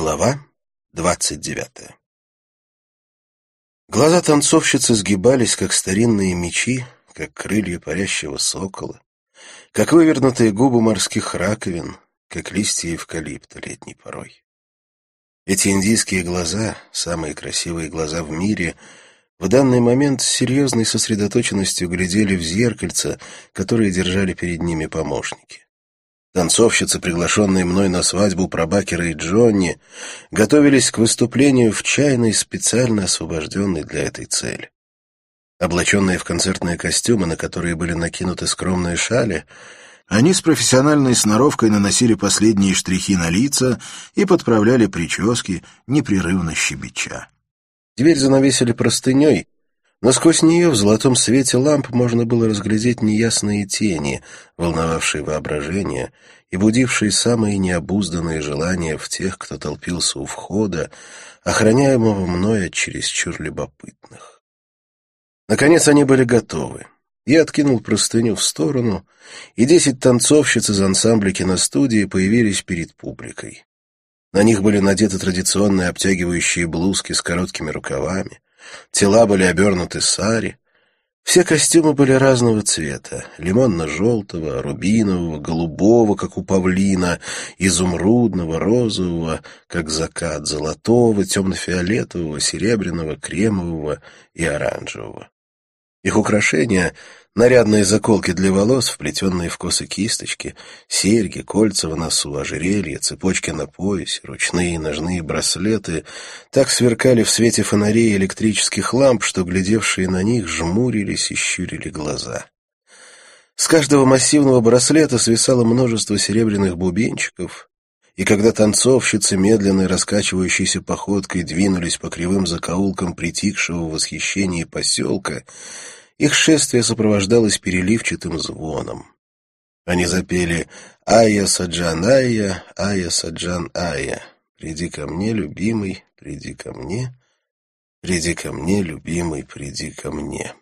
Глава двадцать девятая Глаза танцовщицы сгибались, как старинные мечи, как крылья парящего сокола, как вывернутые губы морских раковин, как листья эвкалипта летней порой. Эти индийские глаза, самые красивые глаза в мире, в данный момент с серьезной сосредоточенностью глядели в зеркальце, которое держали перед ними помощники. Танцовщицы, приглашенные мной на свадьбу Пробакера и Джонни, готовились к выступлению в чайной, специально освобожденной для этой цели. Облаченные в концертные костюмы, на которые были накинуты скромные шали, они с профессиональной сноровкой наносили последние штрихи на лица и подправляли прически, непрерывно щебеча. Дверь занавесили простыней, но сквозь нее в золотом свете ламп можно было разглядеть неясные тени, волновавшие воображение и будившие самые необузданные желания в тех, кто толпился у входа, охраняемого мной от чересчур любопытных. Наконец они были готовы. Я откинул простыню в сторону, и десять танцовщиц из ансамбля киностудии появились перед публикой. На них были надеты традиционные обтягивающие блузки с короткими рукавами, Тела были обернуты сари. Все костюмы были разного цвета — лимонно-желтого, рубинового, голубого, как у павлина, изумрудного, розового, как закат, золотого, темно-фиолетового, серебряного, кремового и оранжевого. Их украшения Нарядные заколки для волос, вплетенные в косы кисточки, серьги, кольца в носу, ожерелья, цепочки на поясе, ручные и ножные браслеты так сверкали в свете фонарей электрических ламп, что глядевшие на них жмурились и щурили глаза. С каждого массивного браслета свисало множество серебряных бубенчиков, и когда танцовщицы медленной раскачивающейся походкой двинулись по кривым закоулкам притихшего в восхищении поселка, их шествие сопровождалось переливчатым звоном. Они запели «Ая Саджан Ая, Ая Саджан Ая». «Приди ко мне, любимый, приди ко мне, приди ко мне, любимый, приди ко мне».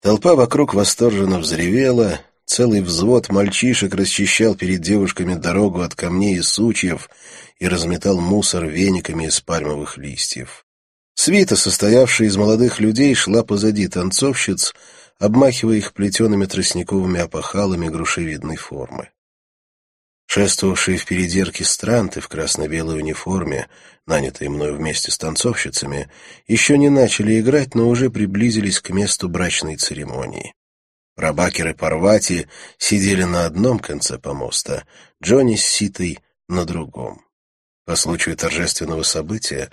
Толпа вокруг восторженно взревела, целый взвод мальчишек расчищал перед девушками дорогу от камней и сучьев и разметал мусор вениками из пальмовых листьев. Свита, состоявшая из молодых людей, шла позади танцовщиц, обмахивая их плетеными тростниковыми опахалами грушевидной формы. Шествовавшие впереди оркестранты в красно-белой униформе, нанятые мной вместе с танцовщицами, еще не начали играть, но уже приблизились к месту брачной церемонии. Рабакер и Парвати сидели на одном конце помоста, Джонни с Ситой — на другом. По случаю торжественного события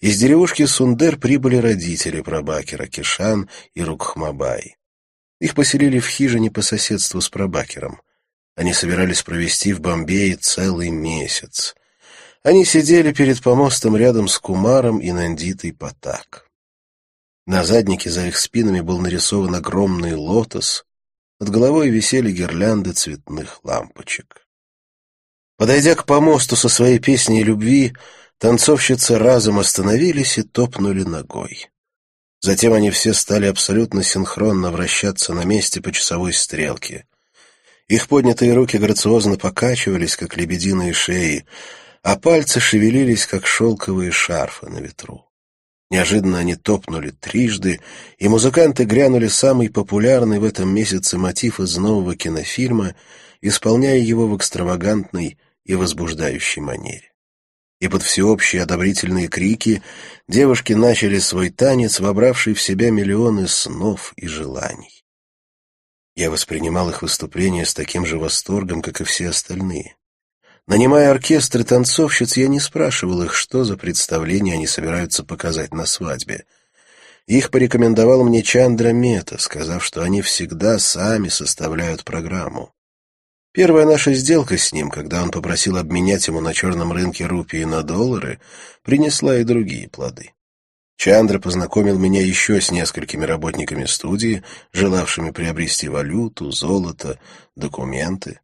из деревушки Сундер прибыли родители Прабакера, Кишан и Рукхмабай. Их поселили в хижине по соседству с Прабакером. Они собирались провести в Бомбее целый месяц. Они сидели перед помостом рядом с Кумаром и Нандитой Патак. На заднике за их спинами был нарисован огромный лотос, над головой висели гирлянды цветных лампочек. Подойдя к помосту со своей песней любви, танцовщицы разом остановились и топнули ногой. Затем они все стали абсолютно синхронно вращаться на месте по часовой стрелке. Их поднятые руки грациозно покачивались, как лебединые шеи, а пальцы шевелились, как шелковые шарфы на ветру. Неожиданно они топнули трижды, и музыканты грянули самый популярный в этом месяце мотив из нового кинофильма, исполняя его в экстравагантной и возбуждающей манере. И под всеобщие одобрительные крики девушки начали свой танец, вобравший в себя миллионы снов и желаний. Я воспринимал их выступления с таким же восторгом, как и все остальные. Нанимая оркестр и танцовщиц, я не спрашивал их, что за представление они собираются показать на свадьбе. Их порекомендовал мне Чандра Мета, сказав, что они всегда сами составляют программу. Первая наша сделка с ним, когда он попросил обменять ему на черном рынке рупии на доллары, принесла и другие плоды. Чандра познакомил меня еще с несколькими работниками студии, желавшими приобрести валюту, золото, документы.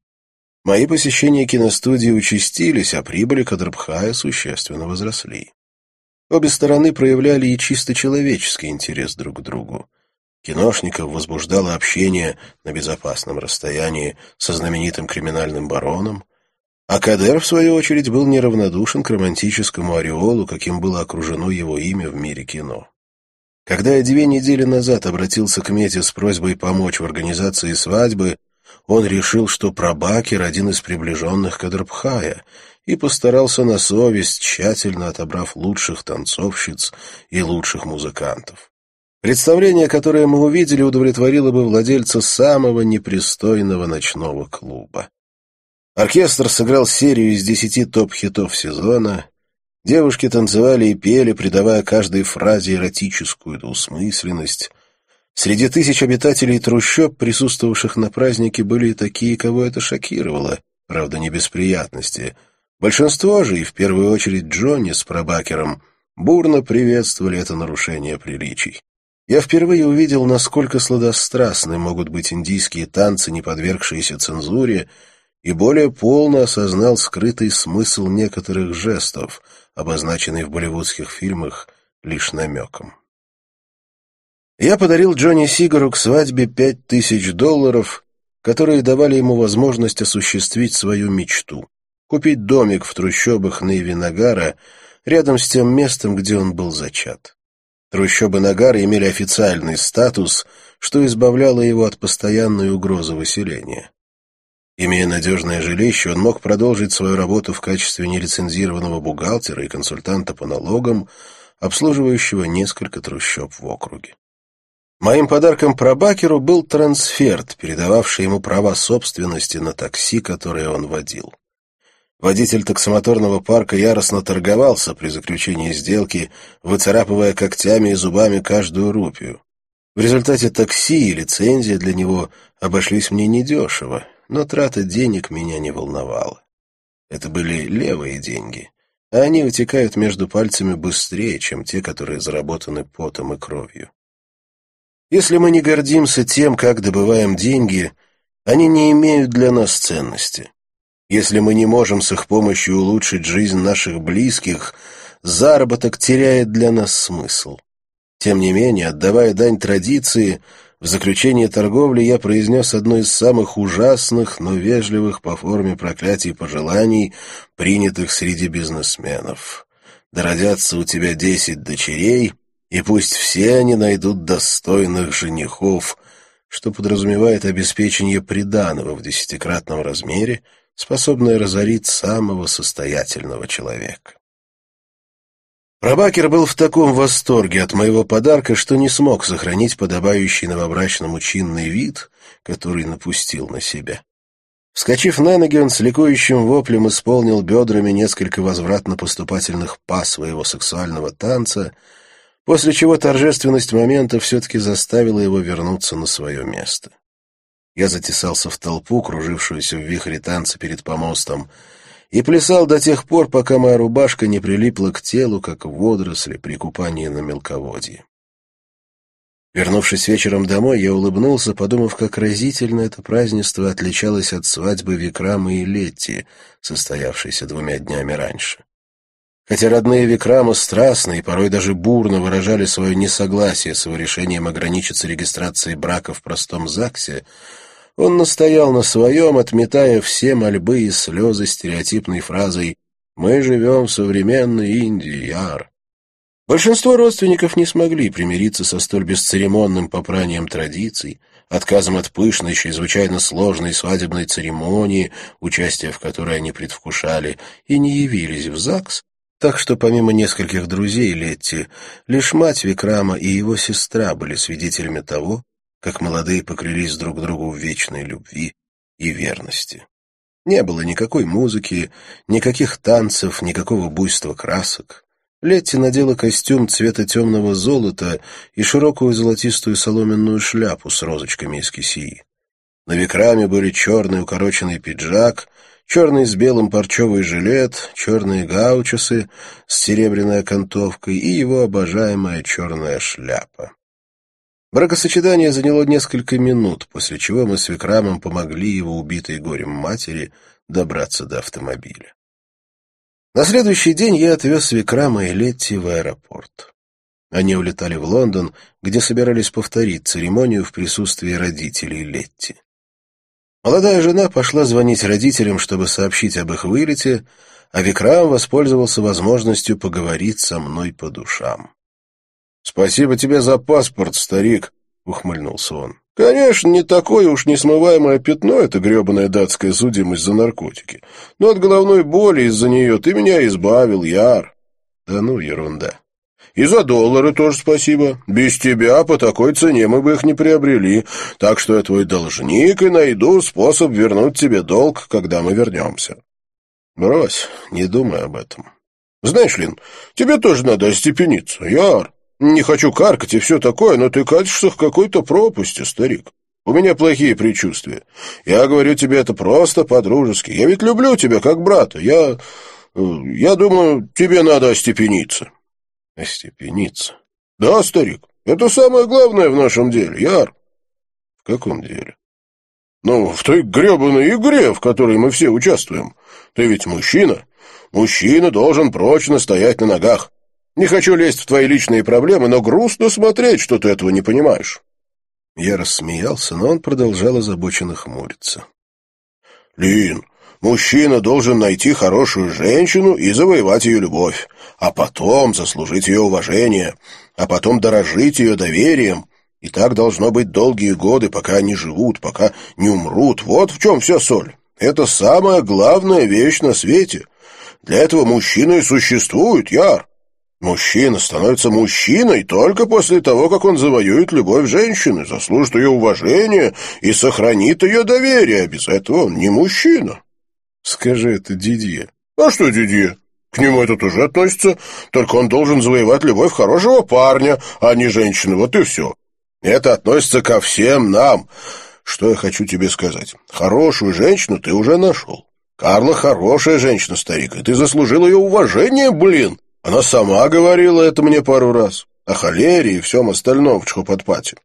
Мои посещения киностудии участились, а прибыли Кадрабхая существенно возросли. Обе стороны проявляли и чисто человеческий интерес друг к другу. Киношников возбуждало общение на безопасном расстоянии со знаменитым криминальным бароном, А Кадер, в свою очередь, был неравнодушен к романтическому ореолу, каким было окружено его имя в мире кино. Когда я две недели назад обратился к Мете с просьбой помочь в организации свадьбы, он решил, что Прабакер — один из приближенных Кадрбхая, и постарался на совесть, тщательно отобрав лучших танцовщиц и лучших музыкантов. Представление, которое мы увидели, удовлетворило бы владельца самого непристойного ночного клуба. Оркестр сыграл серию из десяти топ-хитов сезона. Девушки танцевали и пели, придавая каждой фразе эротическую двусмысленность. Среди тысяч обитателей трущоб, присутствовавших на празднике, были и такие, кого это шокировало, правда, не без приятности. Большинство же, и в первую очередь Джонни с пробакером, бурно приветствовали это нарушение приличий. Я впервые увидел, насколько сладострастны могут быть индийские танцы, не подвергшиеся цензуре, и более полно осознал скрытый смысл некоторых жестов, обозначенный в болливудских фильмах лишь намеком. Я подарил Джонни Сигару к свадьбе пять тысяч долларов, которые давали ему возможность осуществить свою мечту — купить домик в трущобах Нейви-Нагара рядом с тем местом, где он был зачат. Трущобы Нагара имели официальный статус, что избавляло его от постоянной угрозы выселения. Имея надежное жилище, он мог продолжить свою работу в качестве нелицензированного бухгалтера и консультанта по налогам, обслуживающего несколько трущоб в округе. Моим подарком пробакеру был трансферт, передававший ему права собственности на такси, которое он водил. Водитель таксомоторного парка яростно торговался при заключении сделки, выцарапывая когтями и зубами каждую рупию. В результате такси и лицензия для него обошлись мне недешево, но трата денег меня не волновала. Это были левые деньги, а они утекают между пальцами быстрее, чем те, которые заработаны потом и кровью. Если мы не гордимся тем, как добываем деньги, они не имеют для нас ценности. Если мы не можем с их помощью улучшить жизнь наших близких, заработок теряет для нас смысл. Тем не менее, отдавая дань традиции, в заключение торговли я произнес одно из самых ужасных, но вежливых по форме проклятий пожеланий, принятых среди бизнесменов. «Да родятся у тебя десять дочерей, и пусть все они найдут достойных женихов», что подразумевает обеспечение приданого в десятикратном размере, способное разорить самого состоятельного человека. Рабакер был в таком восторге от моего подарка, что не смог сохранить подобающий новобрачному чинный вид, который напустил на себя. Вскочив на ноги, он с ликующим воплем исполнил бедрами несколько возвратно-поступательных па своего сексуального танца, после чего торжественность момента все-таки заставила его вернуться на свое место. Я затесался в толпу, кружившуюся в вихре танца перед помостом, и плясал до тех пор, пока моя рубашка не прилипла к телу, как водоросли при купании на мелководье. Вернувшись вечером домой, я улыбнулся, подумав, как разительно это празднество отличалось от свадьбы Викрама и Летти, состоявшейся двумя днями раньше. Хотя родные Викрама страстно и порой даже бурно выражали свое несогласие с его решением ограничиться регистрацией брака в простом ЗАГСе, он настоял на своем, отметая все мольбы и слезы стереотипной фразой «Мы живем в современной Индии, Яр». Большинство родственников не смогли примириться со столь бесцеремонным попранием традиций, отказом от пышной, чрезвычайно сложной свадебной церемонии, участие в которой они предвкушали, и не явились в ЗАГС, так что помимо нескольких друзей Летти, лишь мать Викрама и его сестра были свидетелями того, как молодые поклялись друг другу в вечной любви и верности. Не было никакой музыки, никаких танцев, никакого буйства красок. Летти надела костюм цвета темного золота и широкую золотистую соломенную шляпу с розочками из кисии. На Викраме были черный укороченный пиджак, черный с белым парчевый жилет, черные гаучесы с серебряной окантовкой и его обожаемая черная шляпа. Бракосочетание заняло несколько минут, после чего мы с Викрамом помогли его убитой горем матери добраться до автомобиля. На следующий день я отвез Викрама и Летти в аэропорт. Они улетали в Лондон, где собирались повторить церемонию в присутствии родителей Летти. Молодая жена пошла звонить родителям, чтобы сообщить об их вылете, а Викрам воспользовался возможностью поговорить со мной по душам. «Спасибо тебе за паспорт, старик», — ухмыльнулся он. «Конечно, не такое уж несмываемое пятно это гребаная датская судимость за наркотики, но от головной боли из-за нее ты меня избавил, Яр». «Да ну, ерунда». «И за доллары тоже спасибо. Без тебя по такой цене мы бы их не приобрели, так что я твой должник и найду способ вернуть тебе долг, когда мы вернемся». «Брось, не думай об этом». «Знаешь, Лин, тебе тоже надо остепениться, Яр». Не хочу каркать и все такое, но ты катишься в какой-то пропасти, старик. У меня плохие предчувствия. Я говорю тебе это просто по-дружески. Я ведь люблю тебя как брата. Я... я думаю, тебе надо остепениться». «Остепениться?» «Да, старик. Это самое главное в нашем деле, Яр». «В каком деле?» «Ну, в той гребаной игре, в которой мы все участвуем. Ты ведь мужчина. Мужчина должен прочно стоять на ногах. Не хочу лезть в твои личные проблемы, но грустно смотреть, что ты этого не понимаешь». Я рассмеялся, но он продолжал озабоченно хмуриться. «Лин, мужчина должен найти хорошую женщину и завоевать ее любовь, а потом заслужить ее уважение, а потом дорожить ее доверием. И так должно быть долгие годы, пока они живут, пока не умрут. Вот в чем вся соль. Это самая главная вещь на свете. Для этого мужчина и существует, Яр. Мужчина становится мужчиной только после того, как он завоюет любовь женщины, заслужит ее уважение и сохранит ее доверие. Без этого он не мужчина. Скажи это Дидье. А что Дидье? К нему это тоже относится. Только он должен завоевать любовь хорошего парня, а не женщины. Вот и все. Это относится ко всем нам. Что я хочу тебе сказать? Хорошую женщину ты уже нашел. Карла хорошая женщина, старик, и ты заслужил ее уважение, блин. Она сама говорила это мне пару раз. О холере и всем остальном в Чхопатпате.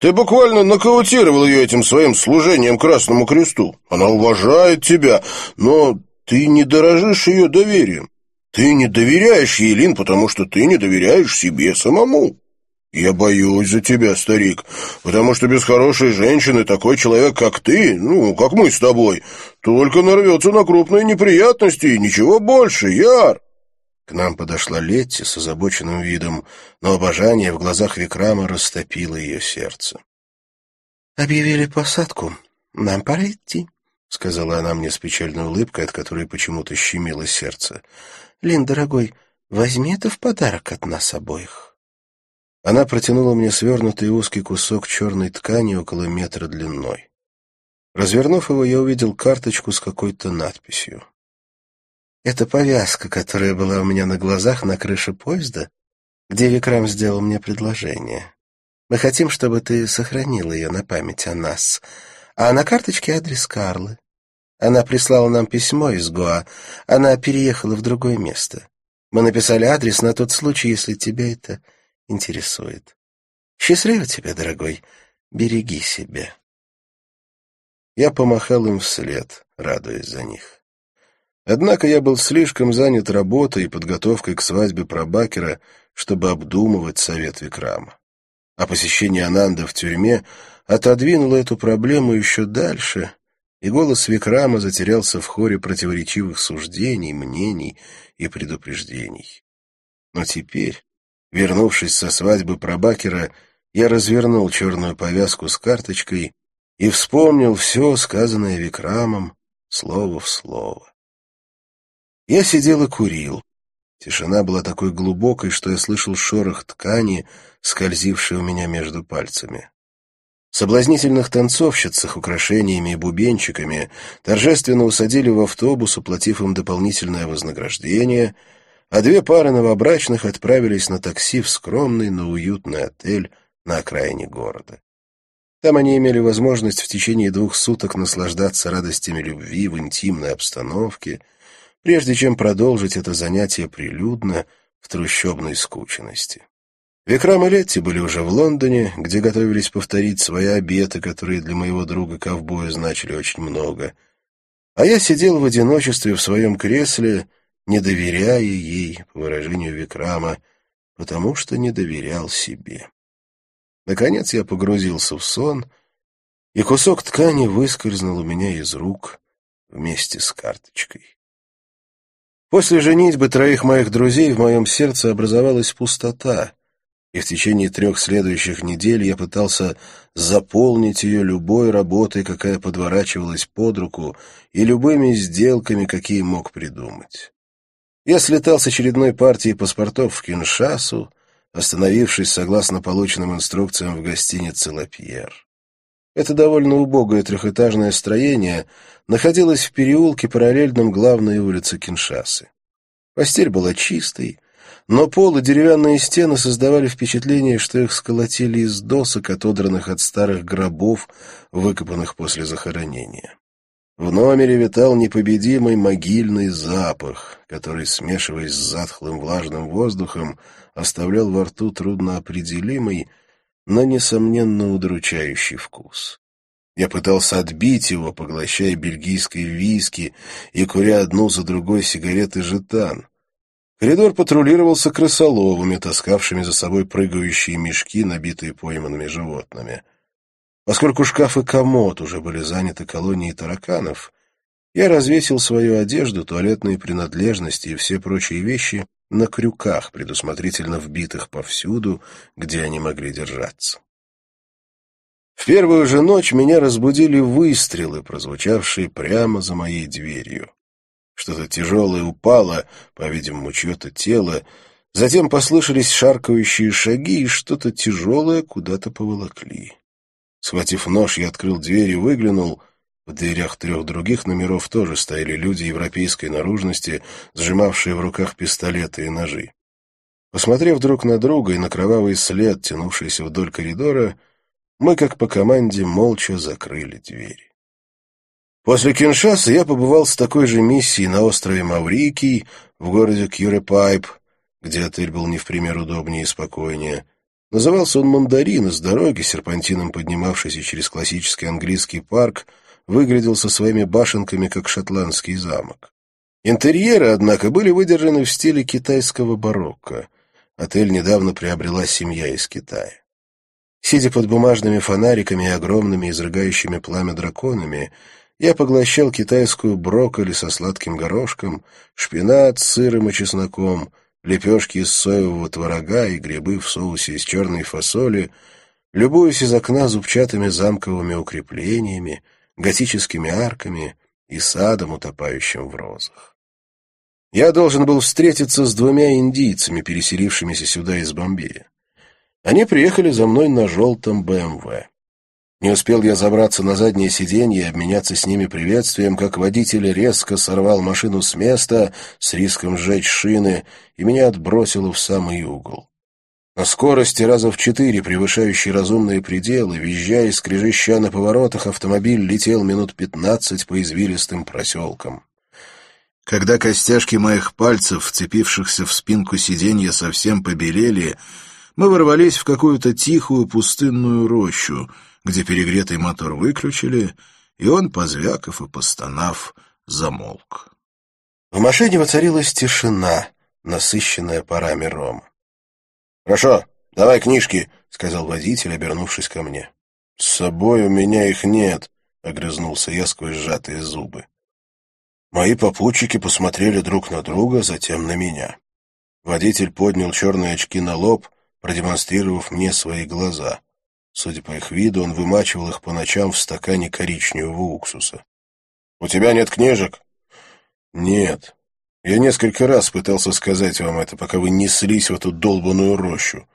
Ты буквально нокаутировал ее этим своим служением Красному Кресту. Она уважает тебя, но ты не дорожишь ее доверием. Ты не доверяешь ей, Лин, потому что ты не доверяешь себе самому. Я боюсь за тебя, старик, потому что без хорошей женщины такой человек, как ты, ну, как мы с тобой, только нарвется на крупные неприятности и ничего больше, Яр. К нам подошла Летти с озабоченным видом, но обожание в глазах Викрама растопило ее сердце. «Объявили посадку. Нам пора идти», — сказала она мне с печальной улыбкой, от которой почему-то щемило сердце. «Лин, дорогой, возьми это в подарок от нас обоих». Она протянула мне свернутый узкий кусок черной ткани около метра длиной. Развернув его, я увидел карточку с какой-то надписью. Это повязка, которая была у меня на глазах на крыше поезда, где Викрам сделал мне предложение. Мы хотим, чтобы ты сохранил ее на память о нас. А на карточке адрес Карлы. Она прислала нам письмо из Гоа. Она переехала в другое место. Мы написали адрес на тот случай, если тебя это интересует. Счастливо тебе, дорогой. Береги себя. Я помахал им вслед, радуясь за них. Однако я был слишком занят работой и подготовкой к свадьбе Прабакера, чтобы обдумывать совет Викрама. А посещение Ананда в тюрьме отодвинуло эту проблему еще дальше, и голос Викрама затерялся в хоре противоречивых суждений, мнений и предупреждений. Но теперь, вернувшись со свадьбы Прабакера, я развернул черную повязку с карточкой и вспомнил все, сказанное Викрамом, слово в слово. Я сидел и курил. Тишина была такой глубокой, что я слышал шорох ткани, скользившей у меня между пальцами. Соблазнительных танцовщиц с их украшениями и бубенчиками торжественно усадили в автобус, уплатив им дополнительное вознаграждение, а две пары новобрачных отправились на такси в скромный, но уютный отель на окраине города. Там они имели возможность в течение двух суток наслаждаться радостями любви в интимной обстановке — прежде чем продолжить это занятие прилюдно в трущобной скученности. Викрам и Летти были уже в Лондоне, где готовились повторить свои обеты, которые для моего друга-ковбоя значили очень много. А я сидел в одиночестве в своем кресле, не доверяя ей, по выражению Викрама, потому что не доверял себе. Наконец я погрузился в сон и кусок ткани выскользнул у меня из рук вместе с карточкой. После женитьбы троих моих друзей в моем сердце образовалась пустота, и в течение трех следующих недель я пытался заполнить ее любой работой, какая подворачивалась под руку, и любыми сделками, какие мог придумать. Я слетал с очередной партией паспортов в Киншасу, остановившись согласно полученным инструкциям в гостинице «Лапьер». Это довольно убогое трехэтажное строение находилось в переулке, параллельном главной улице Киншасы. Постель была чистой, но пол и деревянные стены создавали впечатление, что их сколотили из досок, отодранных от старых гробов, выкопанных после захоронения. В номере витал непобедимый могильный запах, который, смешиваясь с затхлым влажным воздухом, оставлял во рту трудноопределимый, но, несомненно, удручающий вкус. Я пытался отбить его, поглощая бельгийские виски и куря одну за другой сигареты жетан. Коридор патрулировался крысоловыми, таскавшими за собой прыгающие мешки, набитые пойманными животными. Поскольку шкаф и комод уже были заняты колонией тараканов, я развесил свою одежду, туалетные принадлежности и все прочие вещи на крюках, предусмотрительно вбитых повсюду, где они могли держаться. В первую же ночь меня разбудили выстрелы, прозвучавшие прямо за моей дверью. Что-то тяжелое упало, по-видимому, чье-то тело, затем послышались шаркающие шаги, и что-то тяжелое куда-то поволокли. Схватив нож, я открыл дверь и выглянул — в дверях трех других номеров тоже стояли люди европейской наружности, сжимавшие в руках пистолеты и ножи. Посмотрев друг на друга и на кровавый след, тянувшийся вдоль коридора, мы, как по команде, молча закрыли двери. После Киншаса я побывал с такой же миссией на острове Маврикий, в городе Кьюрепайп, где отель был не в пример удобнее и спокойнее. Назывался он «Мандарин» с дороги, серпантином поднимавшийся через классический английский парк, выглядел со своими башенками, как шотландский замок. Интерьеры, однако, были выдержаны в стиле китайского барокко. Отель недавно приобрела семья из Китая. Сидя под бумажными фонариками и огромными изрыгающими пламя драконами, я поглощал китайскую брокколи со сладким горошком, шпинат с сыром и чесноком, лепешки из соевого творога и грибы в соусе из черной фасоли, любуясь из окна зубчатыми замковыми укреплениями, готическими арками и садом, утопающим в розах. Я должен был встретиться с двумя индийцами, переселившимися сюда из Бомбея. Они приехали за мной на желтом БМВ. Не успел я забраться на заднее сиденье и обменяться с ними приветствием, как водитель резко сорвал машину с места с риском сжечь шины, и меня отбросило в самый угол. На скорости раза в четыре, превышающей разумные пределы, визжая и скрежеща на поворотах, автомобиль летел минут пятнадцать по извилистым проселкам. Когда костяшки моих пальцев, вцепившихся в спинку сиденья, совсем побелели, мы ворвались в какую-то тихую пустынную рощу, где перегретый мотор выключили, и он, позвяков и постонав, замолк. В машине воцарилась тишина, насыщенная парами рома. «Хорошо, давай книжки», — сказал водитель, обернувшись ко мне. «С собой у меня их нет», — огрызнулся я сквозь сжатые зубы. Мои попутчики посмотрели друг на друга, затем на меня. Водитель поднял черные очки на лоб, продемонстрировав мне свои глаза. Судя по их виду, он вымачивал их по ночам в стакане коричневого уксуса. «У тебя нет книжек?» «Нет», я несколько раз пытался сказать вам это, пока вы неслись в эту долбанную рощу.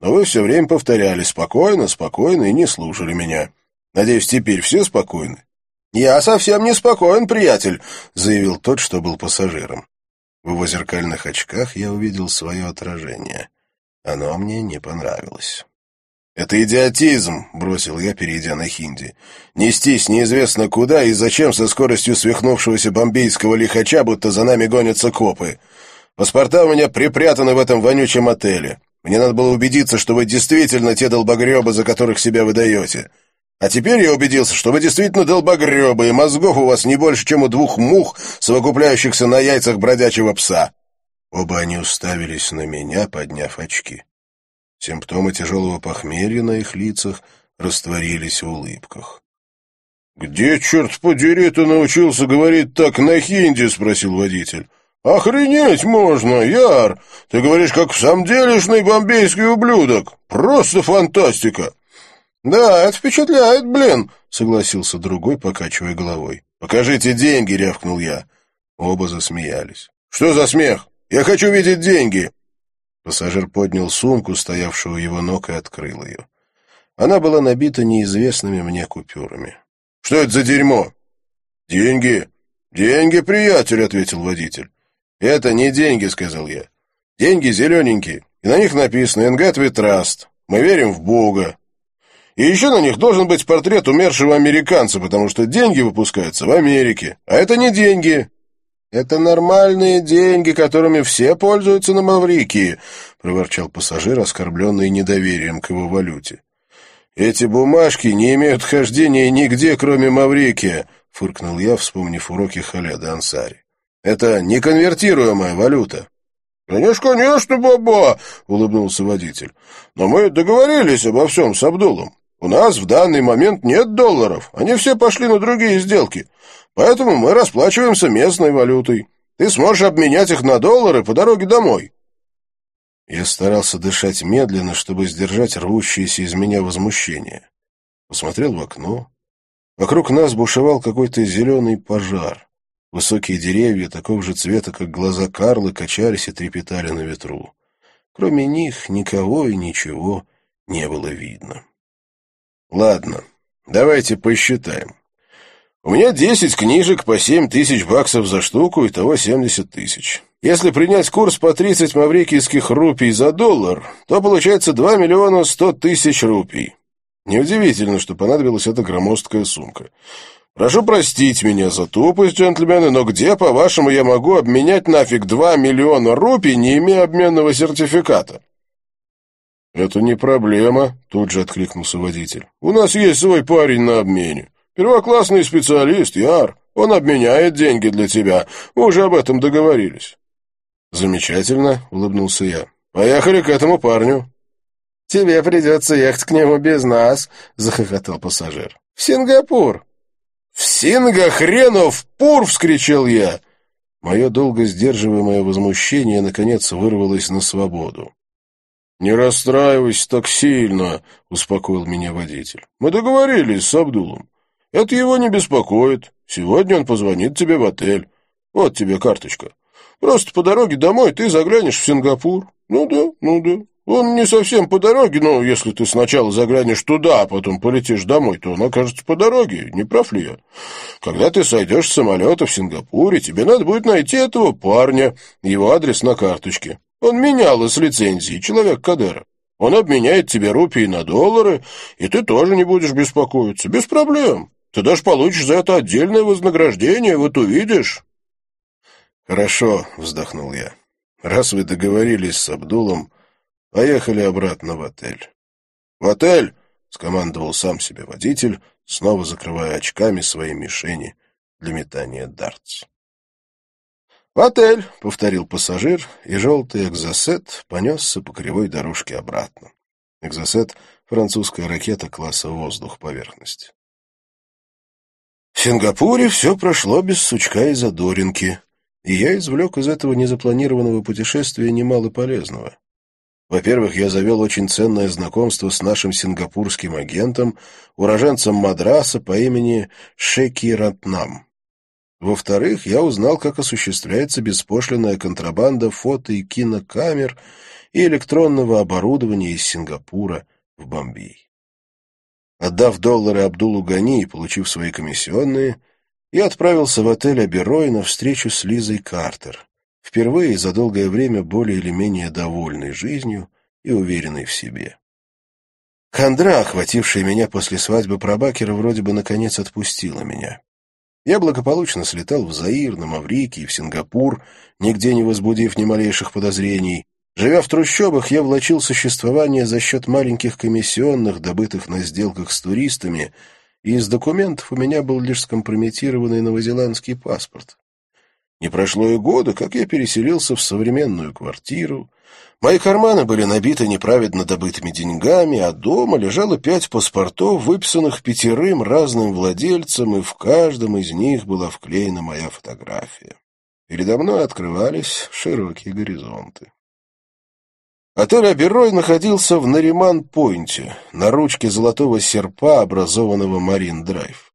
Но вы все время повторяли «спокойно, спокойно» и не слушали меня. Надеюсь, теперь все спокойны? «Я совсем не спокоен, приятель», — заявил тот, что был пассажиром. В его зеркальных очках я увидел свое отражение. Оно мне не понравилось. «Это идиотизм», — бросил я, перейдя на хинди. «Нестись неизвестно куда и зачем со скоростью свихнувшегося бомбейского лихача, будто за нами гонятся копы. Паспорта у меня припрятаны в этом вонючем отеле. Мне надо было убедиться, что вы действительно те долбогребы, за которых себя выдаете. А теперь я убедился, что вы действительно долбогребы, и мозгов у вас не больше, чем у двух мух, совокупляющихся на яйцах бродячего пса». Оба они уставились на меня, подняв очки. Симптомы тяжелого похмелья на их лицах растворились в улыбках. «Где, черт подери, ты научился говорить так на хинди?» — спросил водитель. «Охренеть можно, Яр! Ты говоришь, как в самом делешный бомбейский ублюдок! Просто фантастика!» «Да, это впечатляет, блин!» — согласился другой, покачивая головой. «Покажите деньги!» — рявкнул я. Оба засмеялись. «Что за смех? Я хочу видеть деньги!» Пассажир поднял сумку, стоявшую у его ног, и открыл ее. Она была набита неизвестными мне купюрами. «Что это за дерьмо?» «Деньги! Деньги, приятель!» — ответил водитель. «Это не деньги», — сказал я. «Деньги зелененькие, и на них написано «Ингат Траст». Мы верим в Бога. И еще на них должен быть портрет умершего американца, потому что деньги выпускаются в Америке. А это не деньги. Это нормальные деньги, которыми все пользуются на Маврикии, проворчал пассажир, оскорбленный недоверием к его валюте. Эти бумажки не имеют хождения нигде, кроме Маврикия, фыркнул я, вспомнив уроки Халяда Ансари. Это неконвертируемая валюта. «Конечно, конечно, баба!» — улыбнулся водитель. «Но мы договорились обо всем с Абдулом. У нас в данный момент нет долларов. Они все пошли на другие сделки. Поэтому мы расплачиваемся местной валютой. Ты сможешь обменять их на доллары по дороге домой». Я старался дышать медленно, чтобы сдержать рвущееся из меня возмущение. Посмотрел в окно. Вокруг нас бушевал какой-то зеленый пожар. Высокие деревья такого же цвета, как глаза Карлы, качались и трепетали на ветру. Кроме них никого и ничего не было видно. Ладно, давайте посчитаем. У меня десять книжек по семь тысяч баксов за штуку, и того семьдесят тысяч. Если принять курс по тридцать маврикийских рупий за доллар, то получается два миллиона сто тысяч рупий. Неудивительно, что понадобилась эта громоздкая сумка. Прошу простить меня за тупость, джентльмены, но где, по-вашему, я могу обменять нафиг два миллиона рупий, не имея обменного сертификата? «Это не проблема», — тут же откликнулся водитель. «У нас есть свой парень на обмене. Первоклассный специалист, Яр. Он обменяет деньги для тебя. Мы уже об этом договорились». «Замечательно», — улыбнулся я. «Поехали к этому парню». «Тебе придется ехать к нему без нас», — захохотал пассажир. «В Сингапур». «В Сингахренов пур!» — вскричал я. Мое долго сдерживаемое возмущение наконец вырвалось на свободу. «Не расстраивайся так сильно», — успокоил меня водитель. «Мы договорились с Абдулом. Это его не беспокоит. Сегодня он позвонит тебе в отель. Вот тебе карточка. Просто по дороге домой ты заглянешь в Сингапур. Ну да, ну да. Он не совсем по дороге, но если ты сначала заглянешь туда, а потом полетишь домой, то он окажется по дороге, не прав ли я? Когда ты сойдешь с самолета в Сингапуре, тебе надо будет найти этого парня, его адрес на карточке. Он менял с лицензии, человек Кадера. Он обменяет тебе рупии на доллары, и ты тоже не будешь беспокоиться, без проблем. Ты даже получишь за это отдельное вознаграждение, вот увидишь. Хорошо, вздохнул я. Раз вы договорились с Абдулом, Поехали обратно в отель. «В отель!» — скомандовал сам себе водитель, снова закрывая очками свои мишени для метания дартс. «В отель!» — повторил пассажир, и желтый экзосет понесся по кривой дорожке обратно. Экзосет — французская ракета класса воздух-поверхность. В Сингапуре все прошло без сучка и задоринки, и я извлек из этого незапланированного путешествия немало полезного. Во-первых, я завел очень ценное знакомство с нашим сингапурским агентом, уроженцем Мадраса по имени Шеки Ратнам. Во-вторых, я узнал, как осуществляется беспошлинная контрабанда фото- и кинокамер и электронного оборудования из Сингапура в Бомбей. Отдав доллары Абдулу Гани и получив свои комиссионные, я отправился в отель Аберой на встречу с Лизой Картер впервые за долгое время более или менее довольный жизнью и уверенный в себе. Хандра, охватившая меня после свадьбы Пробакера, вроде бы наконец отпустила меня. Я благополучно слетал в Заир, на Маврикий, в Сингапур, нигде не возбудив ни малейших подозрений. Живя в трущобах, я влачил существование за счет маленьких комиссионных, добытых на сделках с туристами, и из документов у меня был лишь скомпрометированный новозеландский паспорт. Не прошло и года, как я переселился в современную квартиру. Мои карманы были набиты неправедно добытыми деньгами, а дома лежало пять паспортов, выписанных пятерым разным владельцам, и в каждом из них была вклеена моя фотография. Передо мной открывались широкие горизонты. Отель «Аберой» находился в Нариман-Пойнте, на ручке золотого серпа, образованного Марин-Драйв.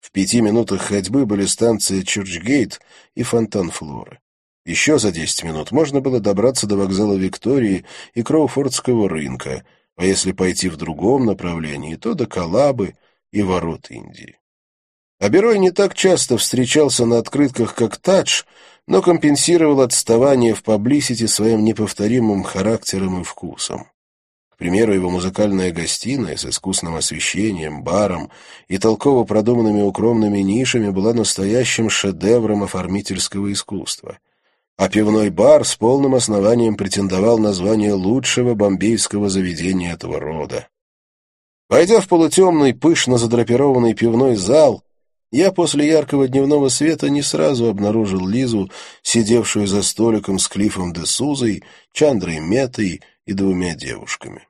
В пяти минутах ходьбы были станции Чурчгейт и Фонтан Флоры. Еще за десять минут можно было добраться до вокзала Виктории и Кроуфордского рынка, а если пойти в другом направлении, то до Калабы и ворот Индии. Аберой не так часто встречался на открытках, как Тадж, но компенсировал отставание в паблисити своим неповторимым характером и вкусом примеру, его музыкальная гостиная с искусным освещением, баром и толково продуманными укромными нишами была настоящим шедевром оформительского искусства. А пивной бар с полным основанием претендовал на звание лучшего бомбейского заведения этого рода. Войдя в полутемный, пышно задрапированный пивной зал, я после яркого дневного света не сразу обнаружил Лизу, сидевшую за столиком с Клиффом де Сузой, Чандрой Метой и двумя девушками.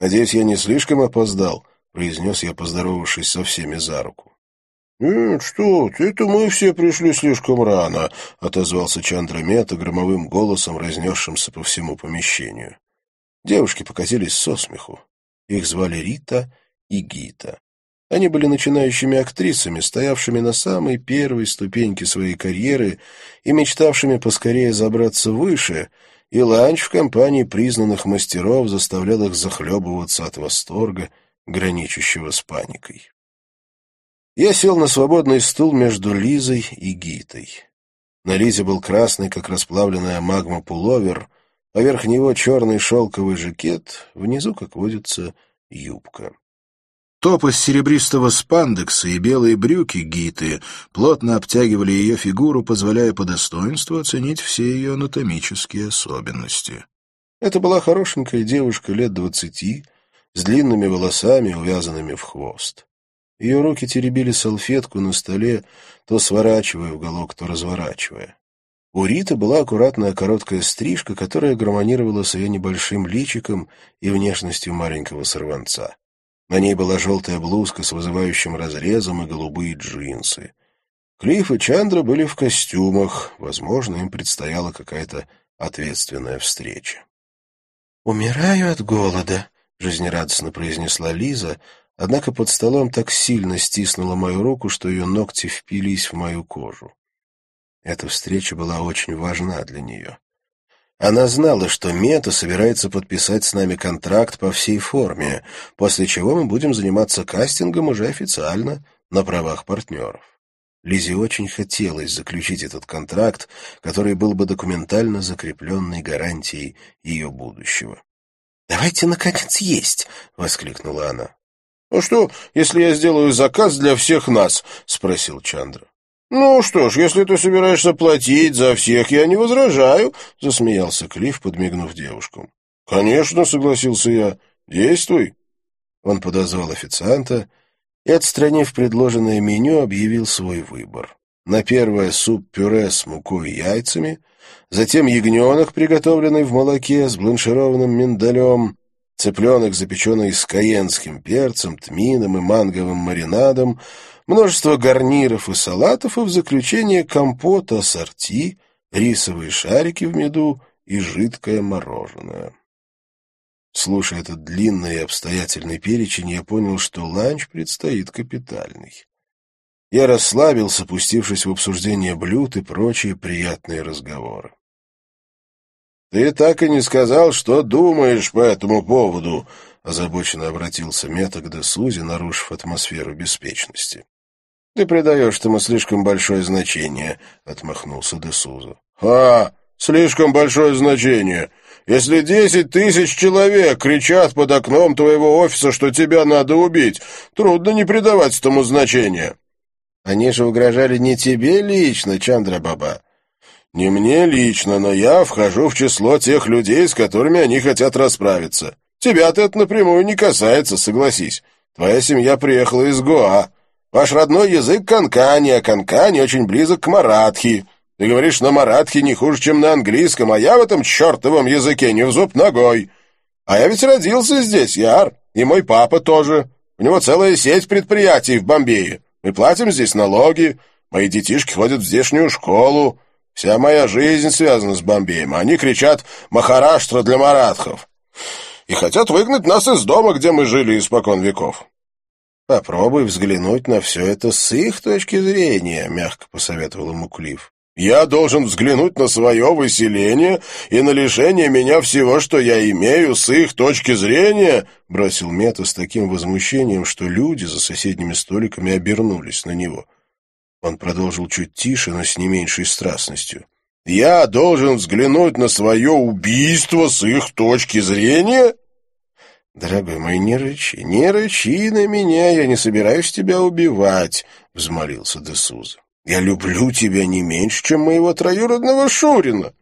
«Надеюсь, я не слишком опоздал», — произнес я, поздоровавшись со всеми за руку. «Нет, что ты, это мы все пришли слишком рано», — отозвался Чандра Мета громовым голосом, разнесшимся по всему помещению. Девушки покатились со смеху. Их звали Рита и Гита. Они были начинающими актрисами, стоявшими на самой первой ступеньке своей карьеры и мечтавшими поскорее забраться выше — и ланч в компании признанных мастеров заставлял их захлебываться от восторга, граничащего с паникой. Я сел на свободный стул между Лизой и Гитой. На Лизе был красный, как расплавленная магма, пуловер, поверх него черный шелковый жакет, внизу, как водится, юбка. Топ из серебристого спандекса и белые брюки Гиты плотно обтягивали ее фигуру, позволяя по достоинству оценить все ее анатомические особенности. Это была хорошенькая девушка лет двадцати, с длинными волосами, увязанными в хвост. Ее руки теребили салфетку на столе, то сворачивая уголок, то разворачивая. У Риты была аккуратная короткая стрижка, которая гармонировала с ее небольшим личиком и внешностью маленького сорванца. На ней была желтая блузка с вызывающим разрезом и голубые джинсы. Клифф и Чандра были в костюмах, возможно, им предстояла какая-то ответственная встреча. «Умираю от голода», — жизнерадостно произнесла Лиза, однако под столом так сильно стиснула мою руку, что ее ногти впились в мою кожу. Эта встреча была очень важна для нее. Она знала, что Мета собирается подписать с нами контракт по всей форме, после чего мы будем заниматься кастингом уже официально, на правах партнеров. Лизе очень хотелось заключить этот контракт, который был бы документально закрепленной гарантией ее будущего. «Давайте, наконец, есть!» — воскликнула она. «А что, если я сделаю заказ для всех нас?» — спросил Чандра. «Ну что ж, если ты собираешься платить за всех, я не возражаю», — засмеялся Клифф, подмигнув девушку. «Конечно», — согласился я, — «действуй». Он подозвал официанта и, отстранив предложенное меню, объявил свой выбор. На первое суп-пюре с мукой и яйцами, затем ягненок, приготовленный в молоке с бланшированным миндалем, цыпленок, запеченный с каенским перцем, тмином и манговым маринадом, множество гарниров и салатов, и в заключение компот, ассорти, рисовые шарики в меду и жидкое мороженое. Слушая этот длинный и обстоятельный перечень, я понял, что ланч предстоит капитальный. Я расслабился, пустившись в обсуждение блюд и прочие приятные разговоры. «Ты так и не сказал, что думаешь по этому поводу», — озабоченно обратился Мета к Десузе, нарушив атмосферу беспечности. «Ты придаешь этому слишком большое значение», — отмахнулся Десуза. «А, слишком большое значение. Если десять тысяч человек кричат под окном твоего офиса, что тебя надо убить, трудно не придавать этому значения». «Они же угрожали не тебе лично, Чандра-баба». «Не мне лично, но я вхожу в число тех людей, с которыми они хотят расправиться. Тебя-то это напрямую не касается, согласись. Твоя семья приехала из Гоа». Ваш родной язык канкани, а канкани очень близок к маратхи. Ты говоришь на маратхе не хуже, чем на английском, а я в этом чертовом языке не в зуб ногой. А я ведь родился здесь, Яр, и мой папа тоже. У него целая сеть предприятий в Бомбее. Мы платим здесь налоги, мои детишки ходят в здешнюю школу. Вся моя жизнь связана с Бомбеем, а они кричат «Махараштра для маратхов» и хотят выгнать нас из дома, где мы жили испокон веков. «Попробуй взглянуть на все это с их точки зрения», — мягко посоветовал ему Клифф. «Я должен взглянуть на свое выселение и на лишение меня всего, что я имею, с их точки зрения», — бросил Мета с таким возмущением, что люди за соседними столиками обернулись на него. Он продолжил чуть тише, но с не меньшей страстностью. «Я должен взглянуть на свое убийство с их точки зрения?» «Дорогой мой, не рычи, не рычи на меня, я не собираюсь тебя убивать», — взмолился Десуза. «Я люблю тебя не меньше, чем моего троюродного Шурина».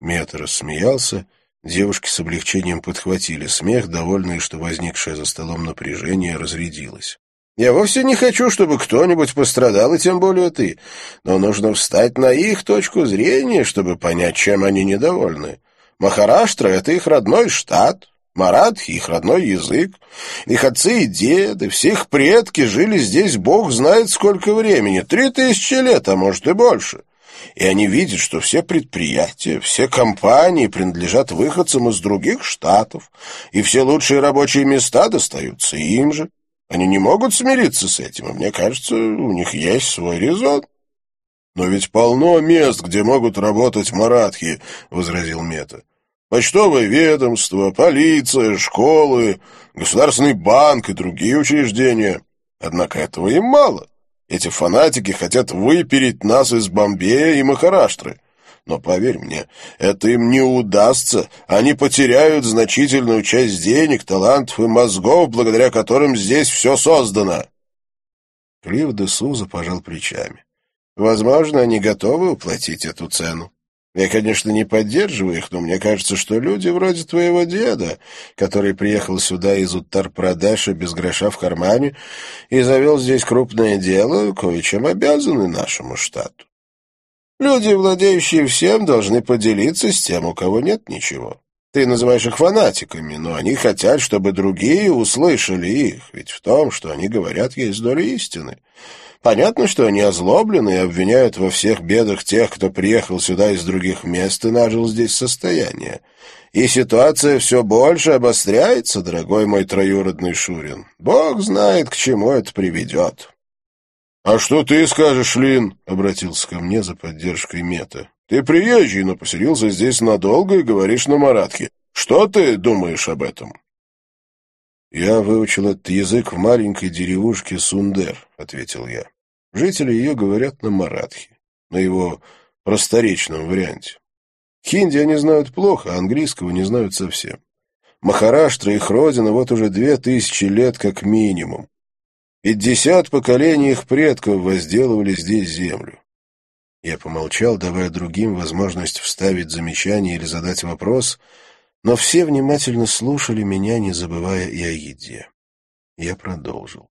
Мета рассмеялся, девушки с облегчением подхватили смех, довольные, что возникшее за столом напряжение разрядилось. Я вовсе не хочу, чтобы кто-нибудь пострадал, и тем более ты. Но нужно встать на их точку зрения, чтобы понять, чем они недовольны. Махараштра — это их родной штат, Маратхи — их родной язык. Их отцы и деды, все их предки жили здесь бог знает сколько времени, три тысячи лет, а может и больше. И они видят, что все предприятия, все компании принадлежат выходцам из других штатов, и все лучшие рабочие места достаются им же. Они не могут смириться с этим, и мне кажется, у них есть свой резон. «Но ведь полно мест, где могут работать маратхи», — возразил Мета. «Почтовое ведомство, полиция, школы, государственный банк и другие учреждения. Однако этого им мало. Эти фанатики хотят выпереть нас из Бомбея и Махараштры. Но поверь мне, это им не удастся. Они потеряют значительную часть денег, талантов и мозгов, благодаря которым здесь все создано. Клифф де Суза пожал плечами. Возможно, они готовы уплатить эту цену. Я, конечно, не поддерживаю их, но мне кажется, что люди вроде твоего деда, который приехал сюда из Уттар-Прадэша без гроша в кармане и завел здесь крупное дело, кое-чем обязаны нашему штату. Люди, владеющие всем, должны поделиться с тем, у кого нет ничего. Ты называешь их фанатиками, но они хотят, чтобы другие услышали их, ведь в том, что они говорят, есть доля истины. Понятно, что они озлоблены и обвиняют во всех бедах тех, кто приехал сюда из других мест и нажил здесь состояние. И ситуация все больше обостряется, дорогой мой троюродный Шурин. Бог знает, к чему это приведет. «А что ты скажешь, Лин?» — обратился ко мне за поддержкой Мета. «Ты приезжий, но поселился здесь надолго и говоришь на маратхе. Что ты думаешь об этом?» «Я выучил этот язык в маленькой деревушке Сундер», — ответил я. «Жители ее говорят на маратхе, на его просторечном варианте. Хинди они знают плохо, а английского не знают совсем. Махараштра, их родина, вот уже две тысячи лет как минимум. Пятьдесят поколений их предков возделывали здесь землю. Я помолчал, давая другим возможность вставить замечание или задать вопрос, но все внимательно слушали меня, не забывая и о еде. Я продолжил.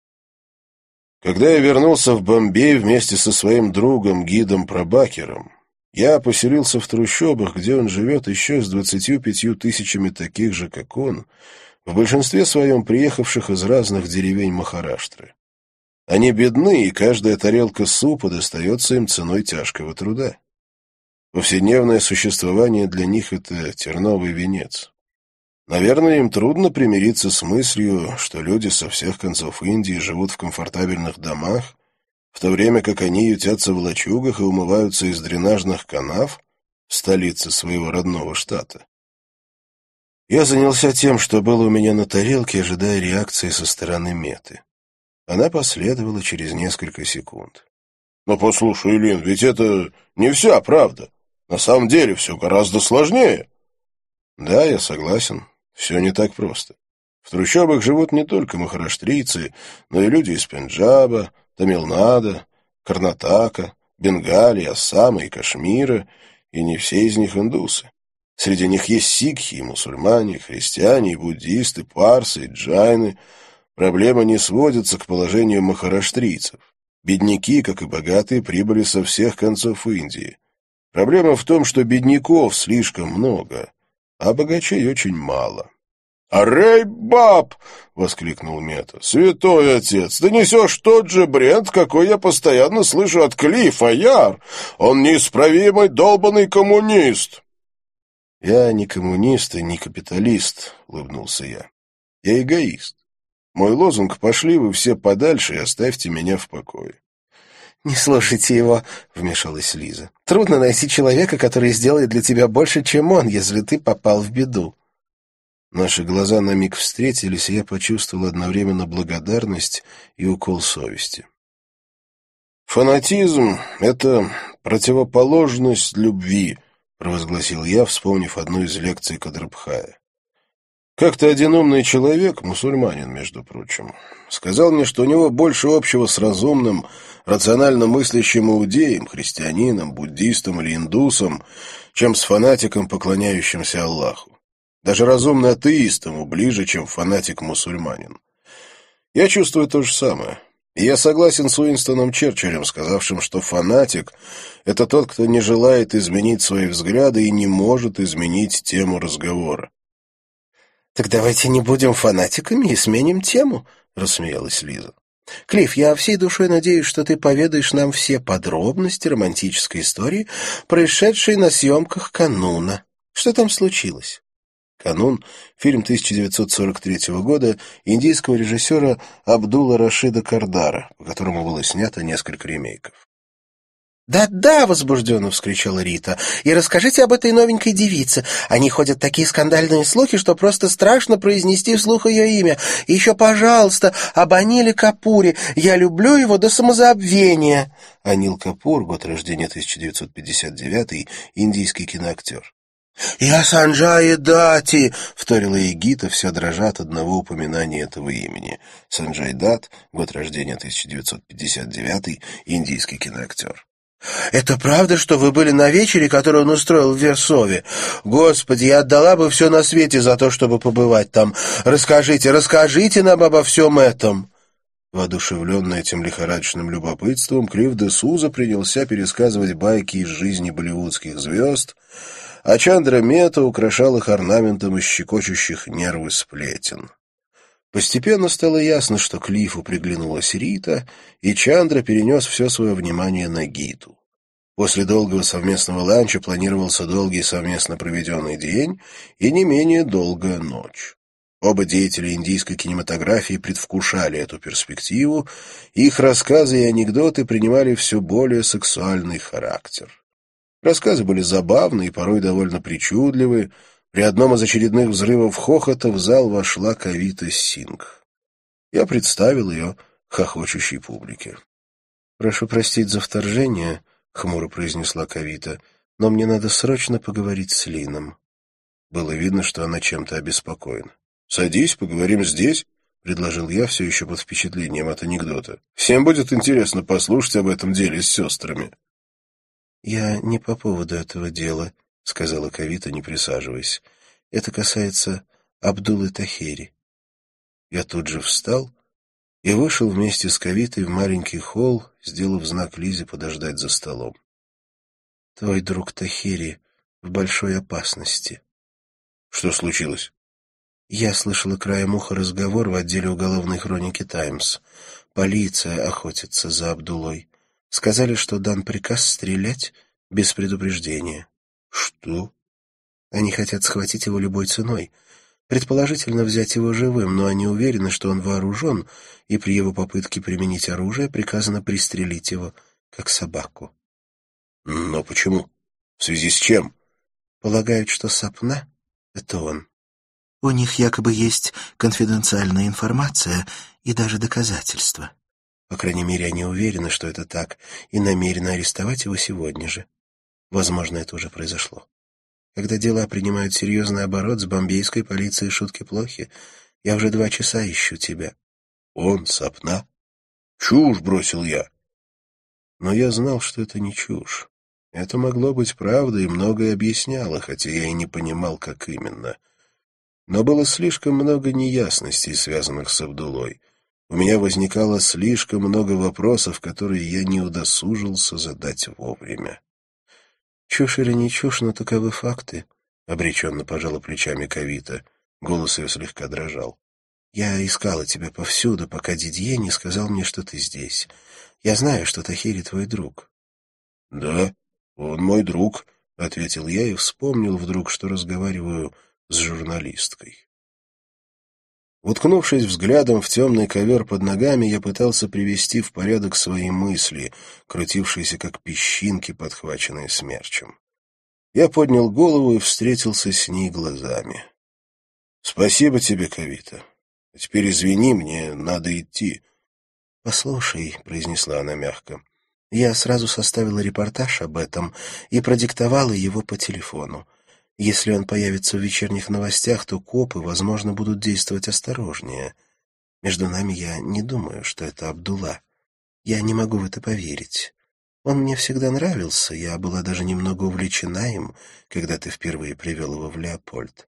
Когда я вернулся в Бомбей вместе со своим другом, гидом Пробакером, я поселился в трущобах, где он живет еще с двадцатью пятью тысячами таких же, как он, в большинстве своем приехавших из разных деревень Махараштры. Они бедны, и каждая тарелка супа достается им ценой тяжкого труда. Повседневное существование для них — это терновый венец. Наверное, им трудно примириться с мыслью, что люди со всех концов Индии живут в комфортабельных домах, в то время как они ютятся в лачугах и умываются из дренажных канав в столице своего родного штата. Я занялся тем, что было у меня на тарелке, ожидая реакции со стороны Меты. Она последовала через несколько секунд. «Но послушай, Лин, ведь это не вся правда. На самом деле все гораздо сложнее». «Да, я согласен. Все не так просто. В трущобах живут не только махараштрийцы, но и люди из Пенджаба, Тамилнада, Карнатака, Бенгалии, Ассама и Кашмира, и не все из них индусы. Среди них есть сикхи и мусульмане, христиане и буддисты, парсы и джайны — Проблема не сводится к положению махараштрийцев. Бедняки, как и богатые, прибыли со всех концов Индии. Проблема в том, что бедняков слишком много, а богачей очень мало. «Арей, баб!» — воскликнул Мета. «Святой отец, ты несешь тот же бред, какой я постоянно слышу от Клифа, Яр! Он неисправимый долбанный коммунист!» «Я не коммунист и не капиталист», — улыбнулся я. «Я эгоист. Мой лозунг «Пошли вы все подальше и оставьте меня в покое». «Не слушайте его», — вмешалась Лиза. «Трудно найти человека, который сделает для тебя больше, чем он, если ты попал в беду». Наши глаза на миг встретились, и я почувствовал одновременно благодарность и укол совести. «Фанатизм — это противоположность любви», — провозгласил я, вспомнив одну из лекций Кадрабхая. Как-то один умный человек, мусульманин, между прочим, сказал мне, что у него больше общего с разумным, рационально мыслящим иудеем, христианином, буддистом или индусом, чем с фанатиком, поклоняющимся Аллаху. Даже разумный атеист ему ближе, чем фанатик-мусульманин. Я чувствую то же самое. И я согласен с Уинстоном Черчиллем, сказавшим, что фанатик — это тот, кто не желает изменить свои взгляды и не может изменить тему разговора. «Так давайте не будем фанатиками и сменим тему», — рассмеялась Лиза. «Клифф, я всей душой надеюсь, что ты поведаешь нам все подробности романтической истории, происшедшей на съемках кануна. Что там случилось?» «Канун» — фильм 1943 года индийского режиссера Абдула Рашида Кардара, по которому было снято несколько ремейков. «Да-да!» — возбужденно вскричала Рита. «И расскажите об этой новенькой девице. Они ходят такие скандальные слухи, что просто страшно произнести вслух ее имя. И еще, пожалуйста, об Аниле Капуре. Я люблю его до самозабвения». Анил Капур, год рождения 1959, индийский киноактер. «Я Санджай Дати!» — вторила Егита, вся дрожа от одного упоминания этого имени. Санджай Дат, год рождения 1959, индийский киноактер. «Это правда, что вы были на вечере, которую он устроил в Версове? Господи, я отдала бы все на свете за то, чтобы побывать там. Расскажите, расскажите нам обо всем этом!» Воодушевленный этим лихорадочным любопытством, Клифф де Суза принялся пересказывать байки из жизни болливудских звезд, а Чандра Мета украшал их орнаментом из щекочущих нервы сплетен. Постепенно стало ясно, что Клифу приглянулась Рита, и Чандра перенес все свое внимание на Гиту. После долгого совместного ланча планировался долгий совместно проведенный день и не менее долгая ночь. Оба деятеля индийской кинематографии предвкушали эту перспективу, их рассказы и анекдоты принимали все более сексуальный характер. Рассказы были забавные и порой довольно причудливые, при одном из очередных взрывов хохота в зал вошла Кавита Синг. Я представил ее хохочущей публике. «Прошу простить за вторжение», — хмуро произнесла Кавита, «но мне надо срочно поговорить с Лином». Было видно, что она чем-то обеспокоена. «Садись, поговорим здесь», — предложил я все еще под впечатлением от анекдота. «Всем будет интересно послушать об этом деле с сестрами». «Я не по поводу этого дела», — сказала Кавита, не присаживаясь. — Это касается Абдулы Тахери. Я тут же встал и вышел вместе с Кавитой в маленький холл, сделав знак Лизе подождать за столом. — Твой друг Тахери в большой опасности. — Что случилось? Я слышала краем уха разговор в отделе уголовной хроники «Таймс». Полиция охотится за Абдулой. Сказали, что дан приказ стрелять без предупреждения. Что? Они хотят схватить его любой ценой. Предположительно, взять его живым, но они уверены, что он вооружен, и при его попытке применить оружие приказано пристрелить его, как собаку. Но почему? В связи с чем? Полагают, что Сапна — это он. У них якобы есть конфиденциальная информация и даже доказательства. По крайней мере, они уверены, что это так, и намерены арестовать его сегодня же. Возможно, это уже произошло. Когда дела принимают серьезный оборот, с бомбейской полицией шутки плохи. Я уже два часа ищу тебя. Он, Сапна? Чушь, бросил я. Но я знал, что это не чушь. Это могло быть правдой и многое объясняло, хотя я и не понимал, как именно. Но было слишком много неясностей, связанных с Абдулой. У меня возникало слишком много вопросов, которые я не удосужился задать вовремя. Чушь или не чушь, но таковы факты, — обреченно пожала плечами Кавита. Голос ее слегка дрожал. Я искала тебя повсюду, пока Дидье не сказал мне, что ты здесь. Я знаю, что Тахири твой друг. — Да, он мой друг, — ответил я и вспомнил вдруг, что разговариваю с журналисткой. Уткнувшись взглядом в темный ковер под ногами, я пытался привести в порядок свои мысли, крутившиеся как песчинки, подхваченные смерчем. Я поднял голову и встретился с ней глазами. — Спасибо тебе, Кавита. А теперь извини, мне надо идти. — Послушай, — произнесла она мягко, — я сразу составила репортаж об этом и продиктовала его по телефону. Если он появится в вечерних новостях, то копы, возможно, будут действовать осторожнее. Между нами я не думаю, что это Абдулла. Я не могу в это поверить. Он мне всегда нравился, я была даже немного увлечена им, когда ты впервые привел его в Леопольд.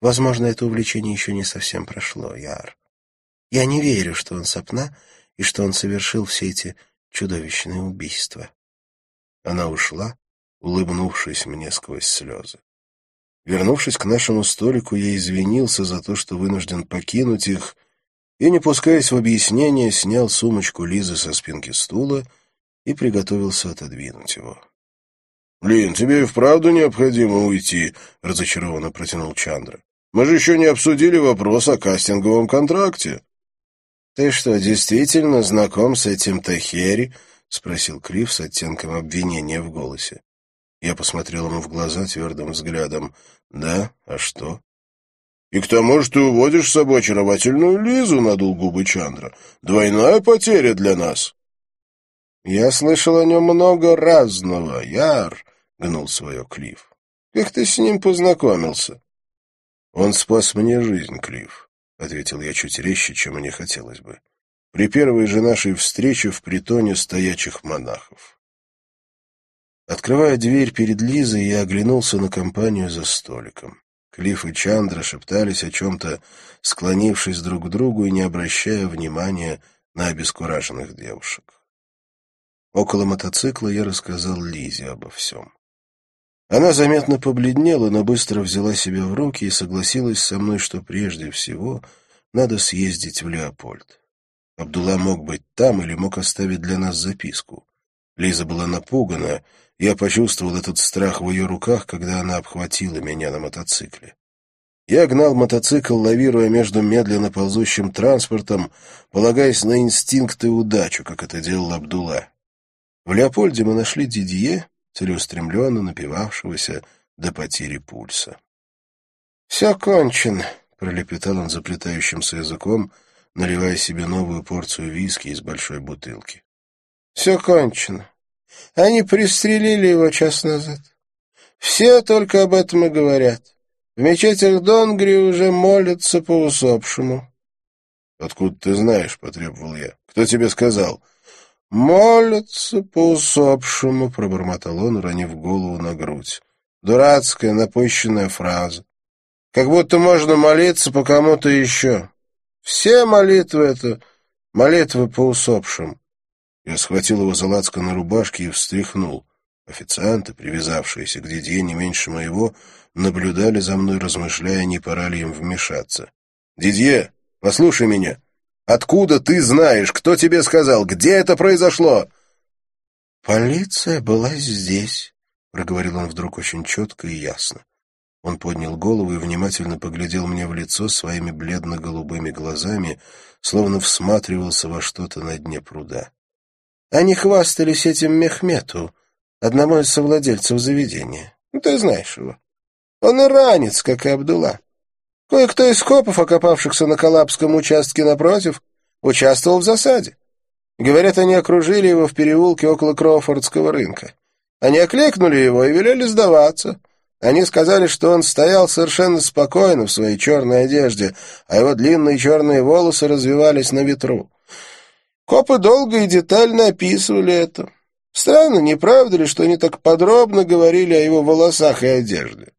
Возможно, это увлечение еще не совсем прошло, Яр. Я не верю, что он сопна и что он совершил все эти чудовищные убийства. Она ушла, улыбнувшись мне сквозь слезы. Вернувшись к нашему столику, я извинился за то, что вынужден покинуть их, и, не пускаясь в объяснение, снял сумочку Лизы со спинки стула и приготовился отодвинуть его. — Лин, тебе и вправду необходимо уйти, — разочарованно протянул Чандра. — Мы же еще не обсудили вопрос о кастинговом контракте. — Ты что, действительно знаком с этим Тахери? — спросил Клифф с оттенком обвинения в голосе. Я посмотрел ему в глаза твердым взглядом. «Да? А что?» «И к тому же ты уводишь с собой очаровательную Лизу», — надул губы Чандра. «Двойная потеря для нас». «Я слышал о нем много разного, Яр», — гнул свое Клифф. «Как ты с ним познакомился?» «Он спас мне жизнь, Клифф», — ответил я чуть резче, чем мне хотелось бы. «При первой же нашей встрече в притоне стоячих монахов». Открывая дверь перед Лизой, я оглянулся на компанию за столиком. Клифф и Чандра шептались о чем-то, склонившись друг к другу и не обращая внимания на обескураженных девушек. Около мотоцикла я рассказал Лизе обо всем. Она заметно побледнела, но быстро взяла себя в руки и согласилась со мной, что прежде всего надо съездить в Леопольд. Абдулла мог быть там или мог оставить для нас записку. Лиза была напугана, я почувствовал этот страх в ее руках, когда она обхватила меня на мотоцикле. Я гнал мотоцикл, лавируя между медленно ползущим транспортом, полагаясь на инстинкт и удачу, как это делал Абдулла. В Леопольде мы нашли Дидье, целеустремленно напивавшегося до потери пульса. — Все кончено, — пролепетал он заплетающимся языком, наливая себе новую порцию виски из большой бутылки. — Все кончено. Они пристрелили его час назад. Все только об этом и говорят. В мечетях Донгри уже молятся по усопшему. — Откуда ты знаешь? — потребовал я. — Кто тебе сказал? — Молятся по усопшему, — пробормотал он, уронив голову на грудь. Дурацкая, напыщенная фраза. Как будто можно молиться по кому-то еще. Все молитвы — это молитвы по усопшим. Я схватил его за лацко на рубашке и встряхнул. Официанты, привязавшиеся к Дидье не меньше моего, наблюдали за мной, размышляя, не пора ли им вмешаться. «Дидье, послушай меня. Откуда ты знаешь? Кто тебе сказал? Где это произошло?» «Полиция была здесь», — проговорил он вдруг очень четко и ясно. Он поднял голову и внимательно поглядел мне в лицо своими бледно-голубыми глазами, словно всматривался во что-то на дне пруда. Они хвастались этим Мехмету, одному из совладельцев заведения. Ну, ты знаешь его. Он иранец, как и Абдулла. Кое-кто из копов, окопавшихся на Калабском участке напротив, участвовал в засаде. Говорят, они окружили его в переулке около Кроуфордского рынка. Они окликнули его и велели сдаваться. Они сказали, что он стоял совершенно спокойно в своей черной одежде, а его длинные черные волосы развивались на ветру. Копы долго и детально описывали это. Странно, не правда ли, что они так подробно говорили о его волосах и одежде?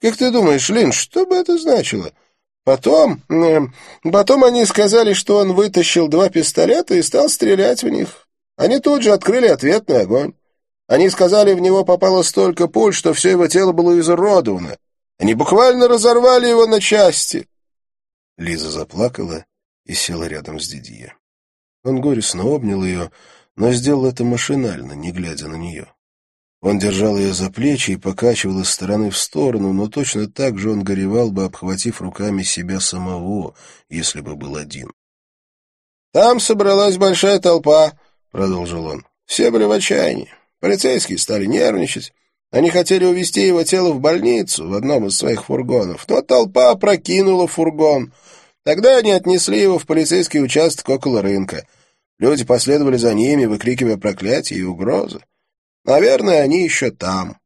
Как ты думаешь, Лин, что бы это значило? Потом... Э, потом они сказали, что он вытащил два пистолета и стал стрелять в них. Они тут же открыли ответный огонь. Они сказали, в него попало столько пуль, что все его тело было изуродовано. Они буквально разорвали его на части. Лиза заплакала и села рядом с Дидье. Он горестно обнял ее, но сделал это машинально, не глядя на нее. Он держал ее за плечи и покачивал из стороны в сторону, но точно так же он горевал бы, обхватив руками себя самого, если бы был один. «Там собралась большая толпа», — продолжил он. «Все были в отчаянии. Полицейские стали нервничать. Они хотели увезти его тело в больницу в одном из своих фургонов, но толпа опрокинула фургон. Тогда они отнесли его в полицейский участок около рынка. Люди последовали за ними, выкрикивая проклятия и угрозы. Наверное, они еще там.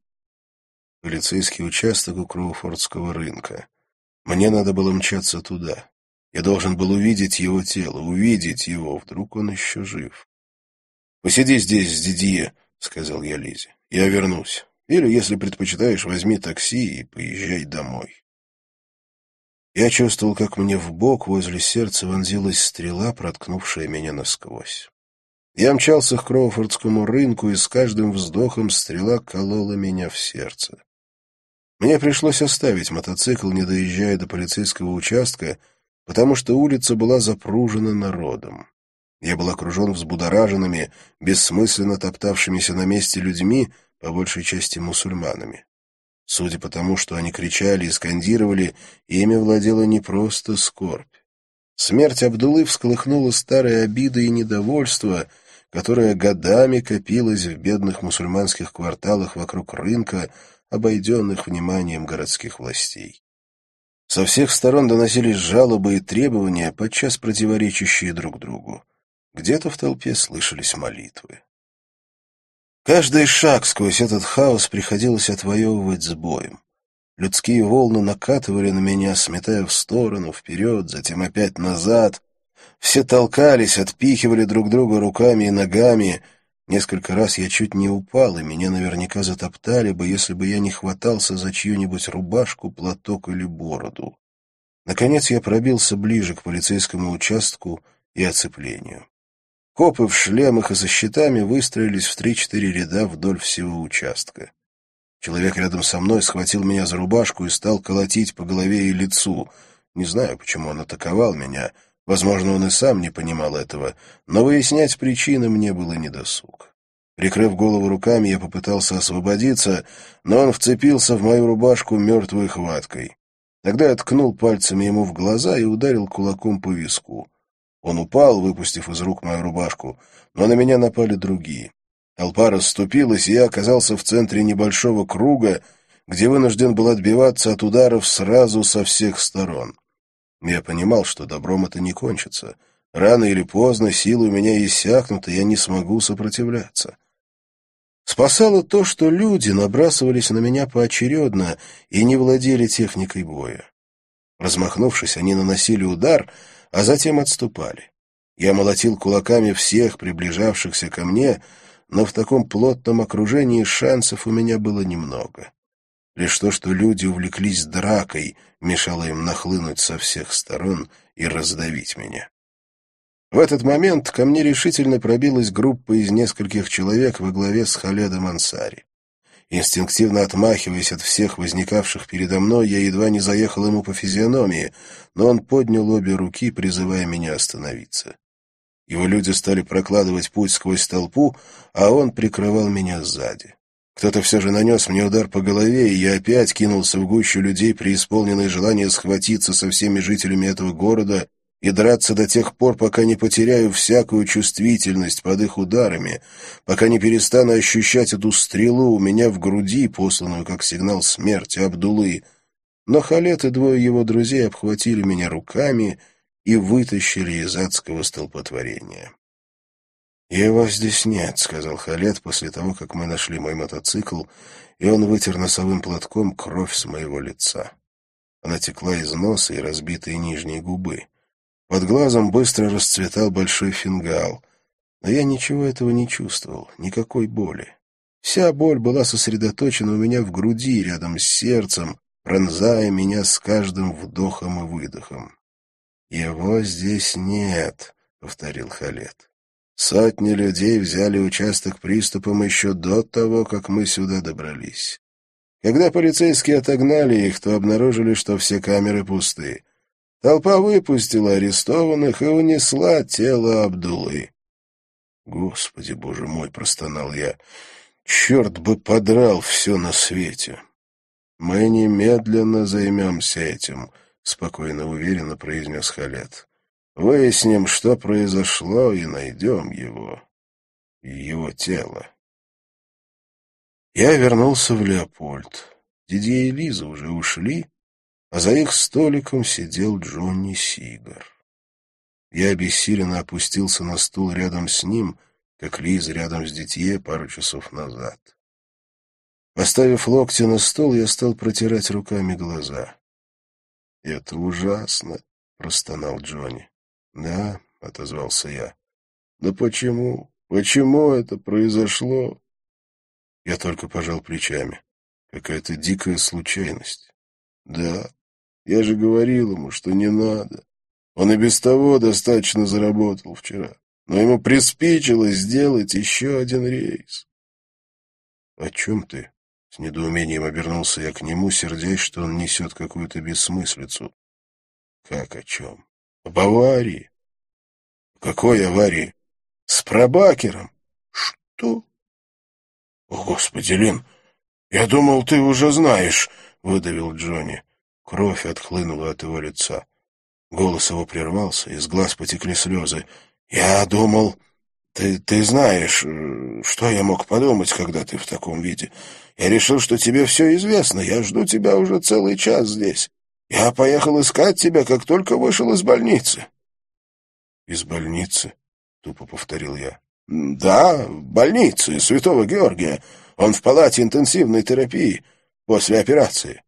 Полицейский участок у Кроуфордского рынка. Мне надо было мчаться туда. Я должен был увидеть его тело, увидеть его. Вдруг он еще жив. «Посиди здесь с Дидье», — сказал я Лизе. «Я вернусь. Или, если предпочитаешь, возьми такси и поезжай домой». Я чувствовал, как мне в бок возле сердца вонзилась стрела, проткнувшая меня насквозь. Я мчался к Кроуфордскому рынку, и с каждым вздохом стрела колола меня в сердце. Мне пришлось оставить мотоцикл, не доезжая до полицейского участка, потому что улица была запружена народом. Я был окружен взбудораженными, бессмысленно топтавшимися на месте людьми, по большей части мусульманами. Судя по тому, что они кричали и скандировали, ими владела не просто скорбь. Смерть Абдулы всколыхнула старые обиды и недовольство — которая годами копилась в бедных мусульманских кварталах вокруг рынка, обойденных вниманием городских властей. Со всех сторон доносились жалобы и требования, подчас противоречащие друг другу. Где-то в толпе слышались молитвы. Каждый шаг сквозь этот хаос приходилось отвоевывать с боем. Людские волны накатывали на меня, сметая в сторону, вперед, затем опять назад, все толкались, отпихивали друг друга руками и ногами. Несколько раз я чуть не упал, и меня наверняка затоптали бы, если бы я не хватался за чью-нибудь рубашку, платок или бороду. Наконец я пробился ближе к полицейскому участку и оцеплению. Копы в шлемах и со щитами выстроились в три-четыре ряда вдоль всего участка. Человек рядом со мной схватил меня за рубашку и стал колотить по голове и лицу. Не знаю, почему он атаковал меня — Возможно, он и сам не понимал этого, но выяснять причины мне было недосуг. Прикрыв голову руками, я попытался освободиться, но он вцепился в мою рубашку мертвой хваткой. Тогда я ткнул пальцами ему в глаза и ударил кулаком по виску. Он упал, выпустив из рук мою рубашку, но на меня напали другие. Толпа расступилась, и я оказался в центре небольшого круга, где вынужден был отбиваться от ударов сразу со всех сторон. Я понимал, что добром это не кончится. Рано или поздно силы у меня иссякнут, и я не смогу сопротивляться. Спасало то, что люди набрасывались на меня поочередно и не владели техникой боя. Размахнувшись, они наносили удар, а затем отступали. Я молотил кулаками всех приближавшихся ко мне, но в таком плотном окружении шансов у меня было немного. Лишь то, что люди увлеклись дракой, мешало им нахлынуть со всех сторон и раздавить меня. В этот момент ко мне решительно пробилась группа из нескольких человек во главе с Халедом Ансари. Инстинктивно отмахиваясь от всех возникавших передо мной, я едва не заехал ему по физиономии, но он поднял обе руки, призывая меня остановиться. Его люди стали прокладывать путь сквозь толпу, а он прикрывал меня сзади. Кто-то все же нанес мне удар по голове, и я опять кинулся в гущу людей, преисполненное желание схватиться со всеми жителями этого города и драться до тех пор, пока не потеряю всякую чувствительность под их ударами, пока не перестану ощущать эту стрелу у меня в груди, посланную как сигнал смерти Абдулы. Но Халет и двое его друзей обхватили меня руками и вытащили из адского столпотворения. «Его здесь нет», — сказал Халет после того, как мы нашли мой мотоцикл, и он вытер носовым платком кровь с моего лица. Она текла из носа и разбитые нижние губы. Под глазом быстро расцветал большой фингал, но я ничего этого не чувствовал, никакой боли. Вся боль была сосредоточена у меня в груди, рядом с сердцем, пронзая меня с каждым вдохом и выдохом. «Его здесь нет», — повторил Халет. Сотни людей взяли участок приступом еще до того, как мы сюда добрались. Когда полицейские отогнали их, то обнаружили, что все камеры пусты. Толпа выпустила арестованных и унесла тело Абдулы. «Господи, боже мой!» — простонал я. «Черт бы подрал все на свете!» «Мы немедленно займемся этим», — спокойно уверенно произнес Халет. «Выясним, что произошло, и найдем его. Его тело». Я вернулся в Леопольд. Дидье и Лиза уже ушли, а за их столиком сидел Джонни Сигар. Я обессиленно опустился на стул рядом с ним, как Лиза рядом с Дитье пару часов назад. Поставив локти на стол, я стал протирать руками глаза. — Это ужасно, — простонал Джонни. — Да, — отозвался я. — Но почему? Почему это произошло? Я только пожал плечами. Какая-то дикая случайность. Да, я же говорил ему, что не надо. Он и без того достаточно заработал вчера. Но ему приспичило сделать еще один рейс. — О чем ты? — с недоумением обернулся я к нему, сердясь, что он несет какую-то бессмыслицу. — Как о чем? — Об аварии. — Какой аварии? — С пробакером. — Что? — О, Господи, Лин, я думал, ты уже знаешь, — выдавил Джонни. Кровь отхлынула от его лица. Голос его прервался, из глаз потекли слезы. «Я думал, ты, ты знаешь, что я мог подумать, когда ты в таком виде. Я решил, что тебе все известно. Я жду тебя уже целый час здесь. Я поехал искать тебя, как только вышел из больницы». «Из больницы?» — тупо повторил я. «Да, в больнице Святого Георгия. Он в палате интенсивной терапии после операции».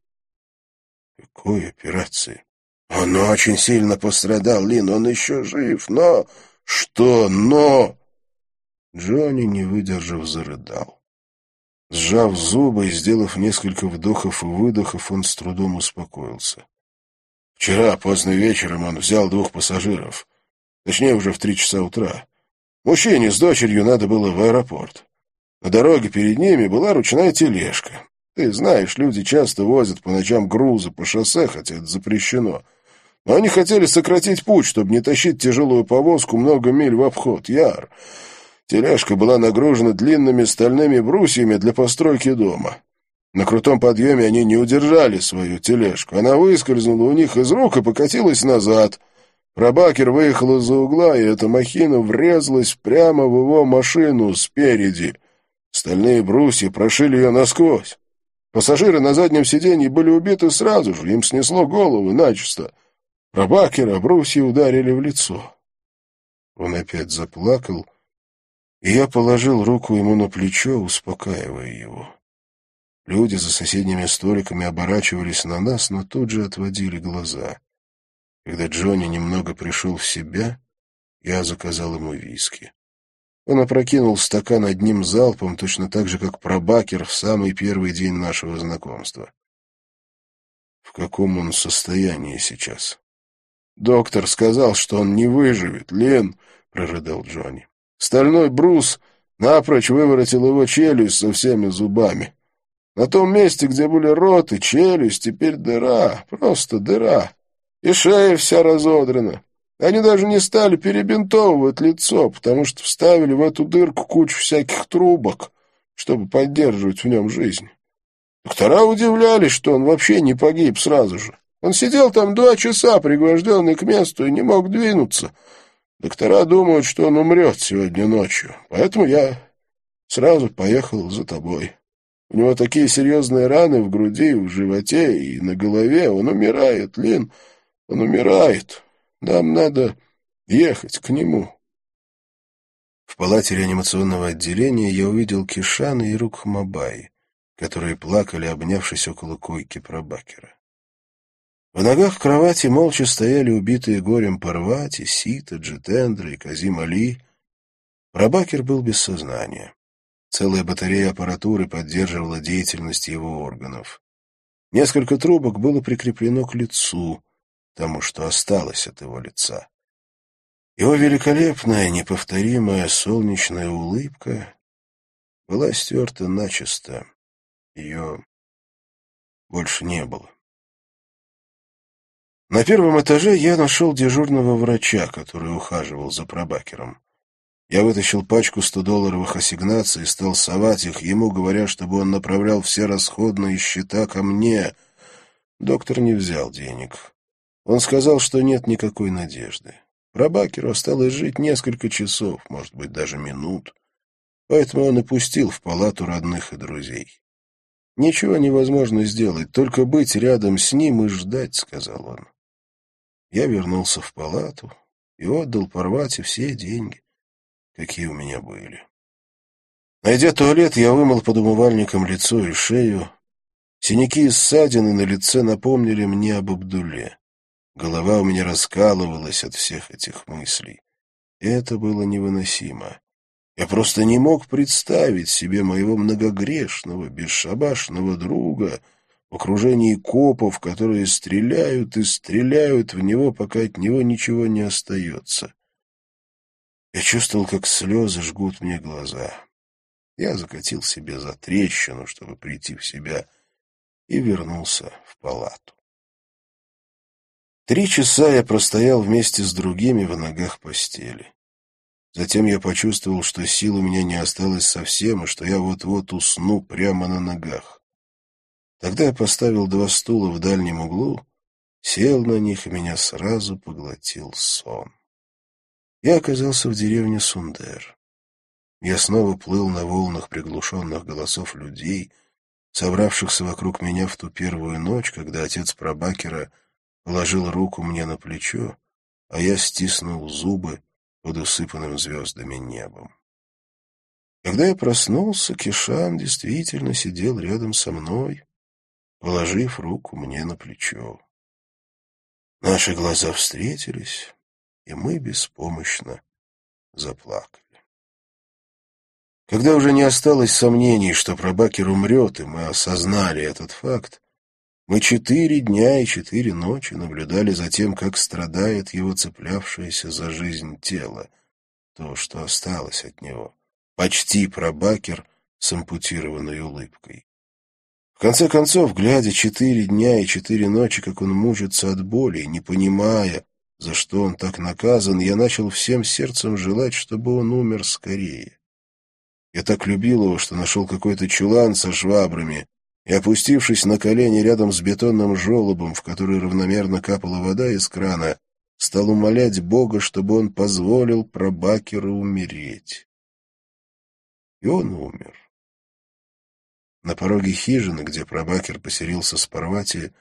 «Какой операции?» «Он очень сильно пострадал, Лин, он еще жив, но...» «Что «но»?» Джонни, не выдержав, зарыдал. Сжав зубы и сделав несколько вдохов и выдохов, он с трудом успокоился. Вчера поздно вечером он взял двух пассажиров. Точнее, уже в три часа утра. Мужчине с дочерью надо было в аэропорт. На дороге перед ними была ручная тележка. Ты знаешь, люди часто возят по ночам грузы по шоссе, хотя это запрещено. Но они хотели сократить путь, чтобы не тащить тяжелую повозку много миль в обход. Яр. Тележка была нагружена длинными стальными брусьями для постройки дома. На крутом подъеме они не удержали свою тележку. Она выскользнула у них из рук и покатилась назад. Пробакер выехал из-за угла, и эта махина врезалась прямо в его машину спереди. Стальные брусья прошили ее насквозь. Пассажиры на заднем сиденье были убиты сразу же, им снесло голову начисто. Пробакера брусья ударили в лицо. Он опять заплакал, и я положил руку ему на плечо, успокаивая его. Люди за соседними столиками оборачивались на нас, но тут же отводили глаза. Когда Джонни немного пришел в себя, я заказал ему виски. Он опрокинул стакан одним залпом, точно так же, как пробакер в самый первый день нашего знакомства. В каком он состоянии сейчас? Доктор сказал, что он не выживет. Лен, — прорыдал Джонни. Стальной брус напрочь выворотил его челюсть со всеми зубами. На том месте, где были рот и челюсть, теперь дыра, просто дыра. И шея вся разодрана. Они даже не стали перебинтовывать лицо, потому что вставили в эту дырку кучу всяких трубок, чтобы поддерживать в нем жизнь. Доктора удивлялись, что он вообще не погиб сразу же. Он сидел там два часа, пригвожденный к месту, и не мог двинуться. Доктора думают, что он умрет сегодня ночью, поэтому я сразу поехал за тобой. У него такие серьезные раны в груди, в животе и на голове. Он умирает, Лин, он умирает. Нам надо ехать к нему. В палате реанимационного отделения я увидел Кишана и Рукхмабай, которые плакали, обнявшись около койки пробакера. В ногах кровати молча стояли убитые горем Парвати, Сита, Джитендра и Казим Али. Рабакер был без сознания. Целая батарея аппаратуры поддерживала деятельность его органов. Несколько трубок было прикреплено к лицу, тому, что осталось от его лица. Его великолепная, неповторимая солнечная улыбка была стерта начисто. Ее больше не было. На первом этаже я нашел дежурного врача, который ухаживал за пробакером. Я вытащил пачку 100-долларовых ассигнаций и стал совать их ему, говоря, чтобы он направлял все расходные счета ко мне. Доктор не взял денег. Он сказал, что нет никакой надежды. Пробакеру осталось жить несколько часов, может быть, даже минут. Поэтому он и пустил в палату родных и друзей. «Ничего невозможно сделать, только быть рядом с ним и ждать», — сказал он. Я вернулся в палату и отдал Парвате все деньги, какие у меня были. Найдя туалет, я вымыл под умывальником лицо и шею. Синяки и ссадины на лице напомнили мне об Абдуле. Голова у меня раскалывалась от всех этих мыслей. Это было невыносимо. Я просто не мог представить себе моего многогрешного, бесшабашного друга — в окружении копов, которые стреляют и стреляют в него, пока от него ничего не остается. Я чувствовал, как слезы жгут мне глаза. Я закатил себе за трещину, чтобы прийти в себя, и вернулся в палату. Три часа я простоял вместе с другими в ногах постели. Затем я почувствовал, что сил у меня не осталось совсем, и что я вот-вот усну прямо на ногах. Тогда я поставил два стула в дальнем углу, сел на них, и меня сразу поглотил сон. Я оказался в деревне Сундер. Я снова плыл на волнах приглушенных голосов людей, собравшихся вокруг меня в ту первую ночь, когда отец Пробакера положил руку мне на плечо, а я стиснул зубы под усыпанным звездами небом. Когда я проснулся, Кишан действительно сидел рядом со мной, положив руку мне на плечо. Наши глаза встретились, и мы беспомощно заплакали. Когда уже не осталось сомнений, что Пробакер умрет, и мы осознали этот факт, мы четыре дня и четыре ночи наблюдали за тем, как страдает его цеплявшееся за жизнь тело, то, что осталось от него. Почти Пробакер с ампутированной улыбкой. В конце концов, глядя четыре дня и четыре ночи, как он мучится от боли, не понимая, за что он так наказан, я начал всем сердцем желать, чтобы он умер скорее. Я так любил его, что нашел какой-то чулан со швабрами, и, опустившись на колени рядом с бетонным желобом, в который равномерно капала вода из крана, стал умолять Бога, чтобы он позволил пробакеру умереть. И он умер. На пороге хижины, где прабакер поселился с Парвати,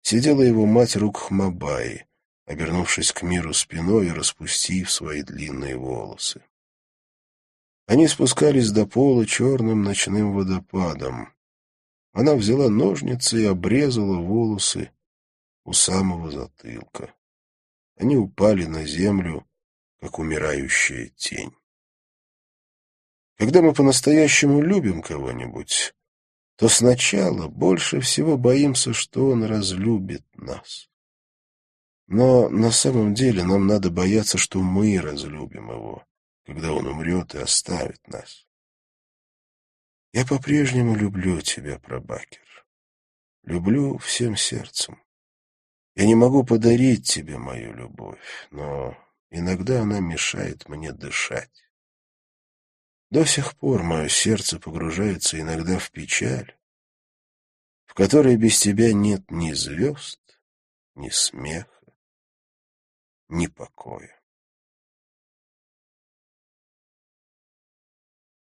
сидела его мать Рукхмабаи, обернувшись к миру спиной и распустив свои длинные волосы. Они спускались до пола черным ночным водопадом. Она взяла ножницы и обрезала волосы у самого затылка. Они упали на землю, как умирающая тень. Когда мы по-настоящему любим кого-нибудь, то сначала больше всего боимся, что он разлюбит нас. Но на самом деле нам надо бояться, что мы разлюбим его, когда он умрет и оставит нас. Я по-прежнему люблю тебя, Пробакер. Люблю всем сердцем. Я не могу подарить тебе мою любовь, но иногда она мешает мне дышать. До сих пор мое сердце погружается иногда в печаль, в которой без тебя нет ни звезд, ни смеха, ни покоя.